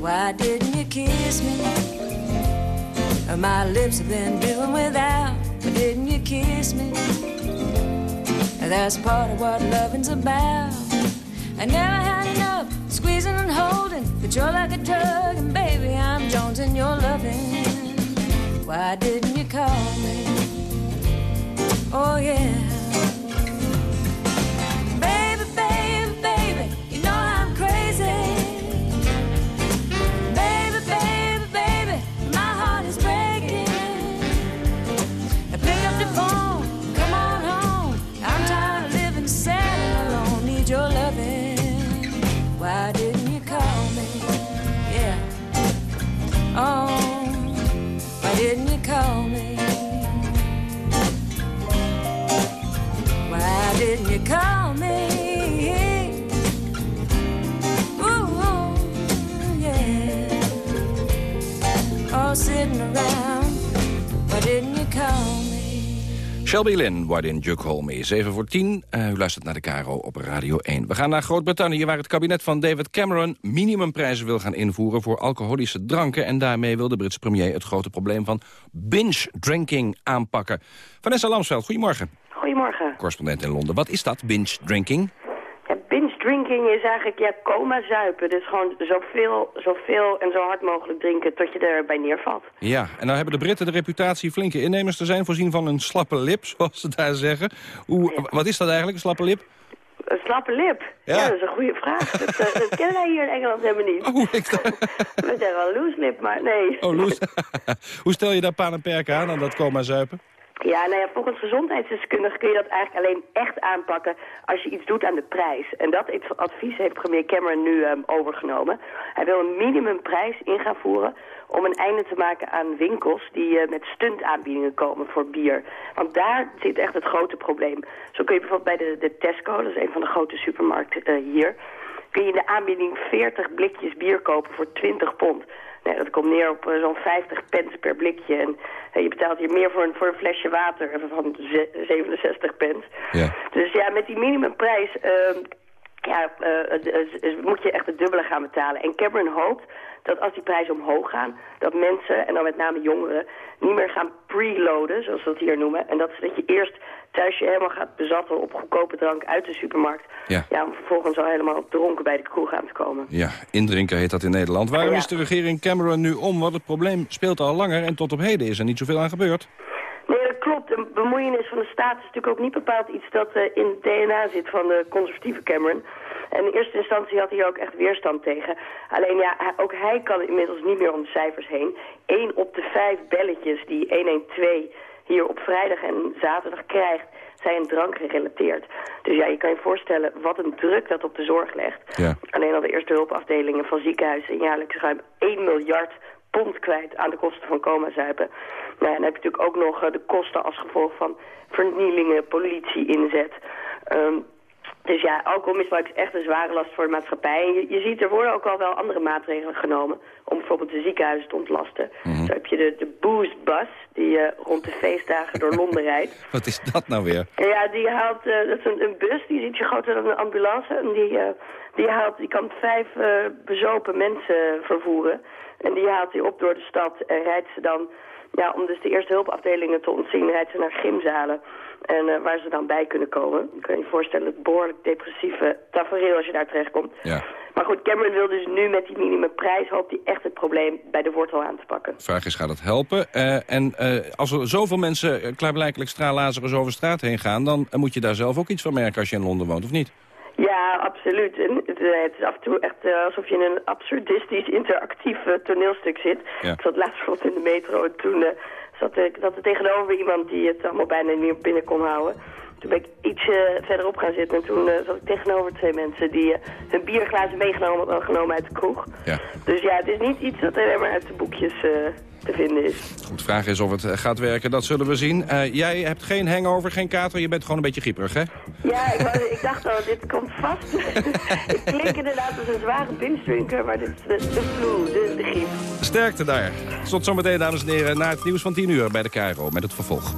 Why didn't you kiss me? My lips have been doing without. Why didn't you kiss me? That's part of what loving's about. I never had enough squeezing and holding, but you're like a drug, and baby, I'm jonesing your loving. Why didn't you call me? Oh yeah. Shelby Lynn, You Call Me? 7 voor 10, uh, u luistert naar de Caro op Radio 1. We gaan naar Groot-Brittannië, waar het kabinet van David Cameron... minimumprijzen wil gaan invoeren voor alcoholische dranken... en daarmee wil de Britse premier het grote probleem van binge-drinking aanpakken. Vanessa Lamsveld, goedemorgen. Goedemorgen. Correspondent in Londen. Wat is dat, binge-drinking? Ja, binge drinking is eigenlijk ja, coma zuipen. Dus gewoon zoveel, zoveel en zo hard mogelijk drinken tot je erbij neervalt. Ja, en nou hebben de Britten de reputatie flinke innemers te zijn... voorzien van een slappe lip, zoals ze daar zeggen. Hoe, Wat is dat eigenlijk, een slappe lip? Een slappe lip? Ja, dat is een goede vraag. dat, eh, dat kennen wij hier in Engeland helemaal niet. Oh, ik We zeggen wel loose lip, maar nee. Oh, loose. Hoe stel je daar paan en perken aan, aan dat coma zuipen? Ja, nou ja, volgens gezondheidsdeskundigen kun je dat eigenlijk alleen echt aanpakken als je iets doet aan de prijs. En dat advies heeft premier Cameron nu um, overgenomen. Hij wil een minimumprijs in gaan voeren om een einde te maken aan winkels die uh, met stuntaanbiedingen komen voor bier. Want daar zit echt het grote probleem. Zo kun je bijvoorbeeld bij de, de Tesco, dat is een van de grote supermarkten uh, hier, kun je in de aanbieding 40 blikjes bier kopen voor 20 pond. Nee, dat komt neer op uh, zo'n 50 pence per blikje. En uh, je betaalt hier meer voor een, voor een flesje water van 67 pence. Ja. Dus ja, met die minimumprijs uh, ja, moet je echt het dubbele gaan betalen. En Cameron hoopt dat als die prijzen omhoog gaan, dat mensen, en dan met name jongeren, niet meer gaan preloaden, zoals we dat hier noemen. En dat is dat je eerst thuis je helemaal gaat bezatten op goedkope drank uit de supermarkt. Ja. ja om vervolgens al helemaal dronken bij de kroeg aan te komen. Ja, indrinken heet dat in Nederland. Waarom is de regering Cameron nu om? Want het probleem speelt al langer en tot op heden is er niet zoveel aan gebeurd. Nee, dat klopt. De bemoeienis van de staat is natuurlijk ook niet bepaald iets dat uh, in het DNA zit van de conservatieve Cameron. En in eerste instantie had hij ook echt weerstand tegen. Alleen ja, ook hij kan inmiddels niet meer om de cijfers heen. Eén op de vijf belletjes die 112 hier op vrijdag en zaterdag krijgt, zijn drank gerelateerd. Dus ja, je kan je voorstellen wat een druk dat op de zorg legt. Ja. Alleen al de eerste hulpafdelingen van ziekenhuizen jaarlijks ruim 1 miljard pond kwijt aan de kosten van coma-zuipen. Nou, en dan heb je natuurlijk ook nog uh, de kosten als gevolg van vernielingen, politie-inzet. Um, dus ja, alcoholmisbruik is echt een zware last voor de maatschappij. En je, je ziet, er worden ook al wel andere maatregelen genomen... om bijvoorbeeld de ziekenhuizen te ontlasten. Mhm. Zo heb je de, de Boost Bus, die uh, rond de feestdagen door Londen rijdt. Wat is dat nou weer? En ja, die haalt, uh, dat is een, een, bus, die is ietsje groter dan een ambulance. En die, uh, die, haalt, die kan vijf bezopen mensen vervoeren. En die haalt hij op door de stad en rijdt ze dan... Ja, om dus de eerste hulpafdelingen te ontzien, rijdt ze naar gymzalen... En uh, waar ze dan bij kunnen komen. Je kan je voorstellen, het behoorlijk depressieve tafereel als je daar terechtkomt. Ja. Maar goed, Cameron wil dus nu met die minimumprijs... hoopt hij echt het probleem bij de wortel aan te pakken. De vraag is, gaat het helpen? Uh, en uh, als er zoveel mensen klaarblijkelijk straalazers over straat heen gaan... dan moet je daar zelf ook iets van merken als je in Londen woont, of niet? Ja, absoluut. En het, is af en toe echt alsof je in een absurdistisch interactief toneelstuk zit. Ja. Ik zat laatst bijvoorbeeld in de metro en toen zat ik zat er tegenover iemand die het allemaal bijna niet meer binnen kon houden. Toen ben ik ietsje verderop gaan zitten en toen uh, zat ik tegenover twee mensen die uh, hun bierglazen meegenomen hadden genomen uit de kroeg. Ja. Dus ja, het is niet iets dat alleen maar uit de boekjes uh, te vinden is. Goed, de vraag is of het gaat werken, dat zullen we zien. jij hebt geen hangover, geen kater, je bent gewoon een beetje grieperig, hè? Ja, ik, wou, ik dacht al, dit komt vast. ik klink inderdaad als een zware binge maar dit is de, de flu, de, de griep. Sterkte daar. Tot zometeen, dames en heren, naar het nieuws van 10 uur bij de KRO met het vervolg.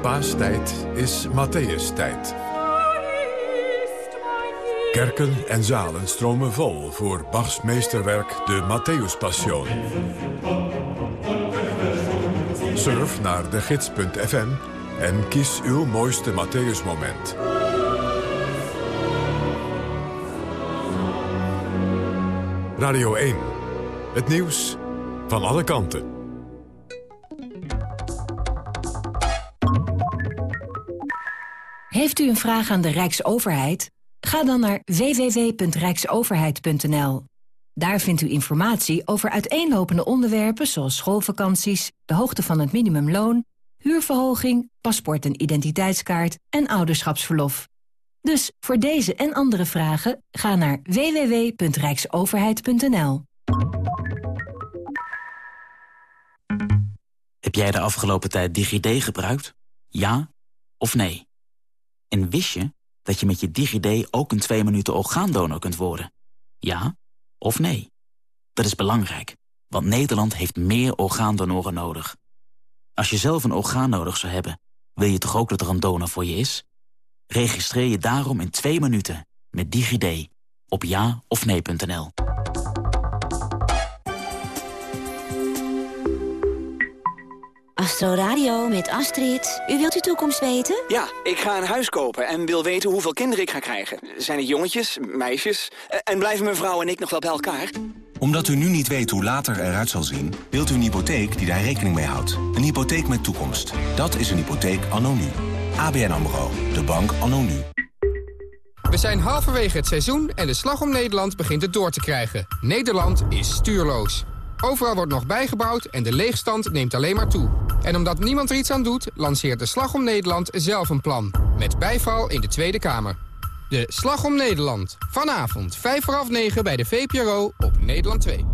Paastijd is Matthäus-tijd. Kerken en zalen stromen vol voor Bachs meesterwerk de Matthäus-passion. Surf naar de gids.fm en kies uw mooiste Matthäus-moment. Radio 1. Het nieuws van alle kanten. Heeft u een vraag aan de Rijksoverheid? Ga dan naar www.rijksoverheid.nl. Daar vindt u informatie over uiteenlopende onderwerpen zoals schoolvakanties, de hoogte van het minimumloon, huurverhoging, paspoort en identiteitskaart en ouderschapsverlof. Dus voor deze en andere vragen ga naar www.rijksoverheid.nl. Heb jij de afgelopen tijd DigiD gebruikt? Ja of nee? En wist je dat je met je DigiD ook een 2 minuten orgaandonor kunt worden? Ja of nee? Dat is belangrijk, want Nederland heeft meer orgaandonoren nodig. Als je zelf een orgaan nodig zou hebben, wil je toch ook dat er een donor voor je is? Registreer je daarom in 2 minuten met DigiD op ja of nee.nl. Astro Radio met Astrid. U wilt uw toekomst weten? Ja, ik ga een huis kopen en wil weten hoeveel kinderen ik ga krijgen. Zijn het jongetjes, meisjes? En blijven mijn vrouw en ik nog wel bij elkaar? Omdat u nu niet weet hoe later eruit zal zien... wilt u een hypotheek die daar rekening mee houdt. Een hypotheek met toekomst. Dat is een hypotheek anno nu. ABN AMRO. De bank anno nu. We zijn halverwege het seizoen en de slag om Nederland begint het door te krijgen. Nederland is stuurloos. Overal wordt nog bijgebouwd en de leegstand neemt alleen maar toe. En omdat niemand er iets aan doet, lanceert de Slag om Nederland zelf een plan. Met bijval in de Tweede Kamer. De Slag om Nederland. Vanavond, 5 voor half 9 bij de VPRO op Nederland 2.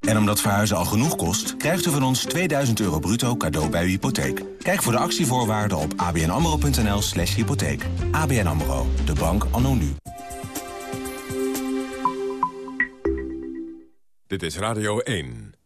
En omdat verhuizen al genoeg kost, krijgt u van ons 2000 euro bruto cadeau bij uw hypotheek. Kijk voor de actievoorwaarden op abnamro.nl slash hypotheek. ABN AMRO, de bank anno nu. Dit is Radio 1.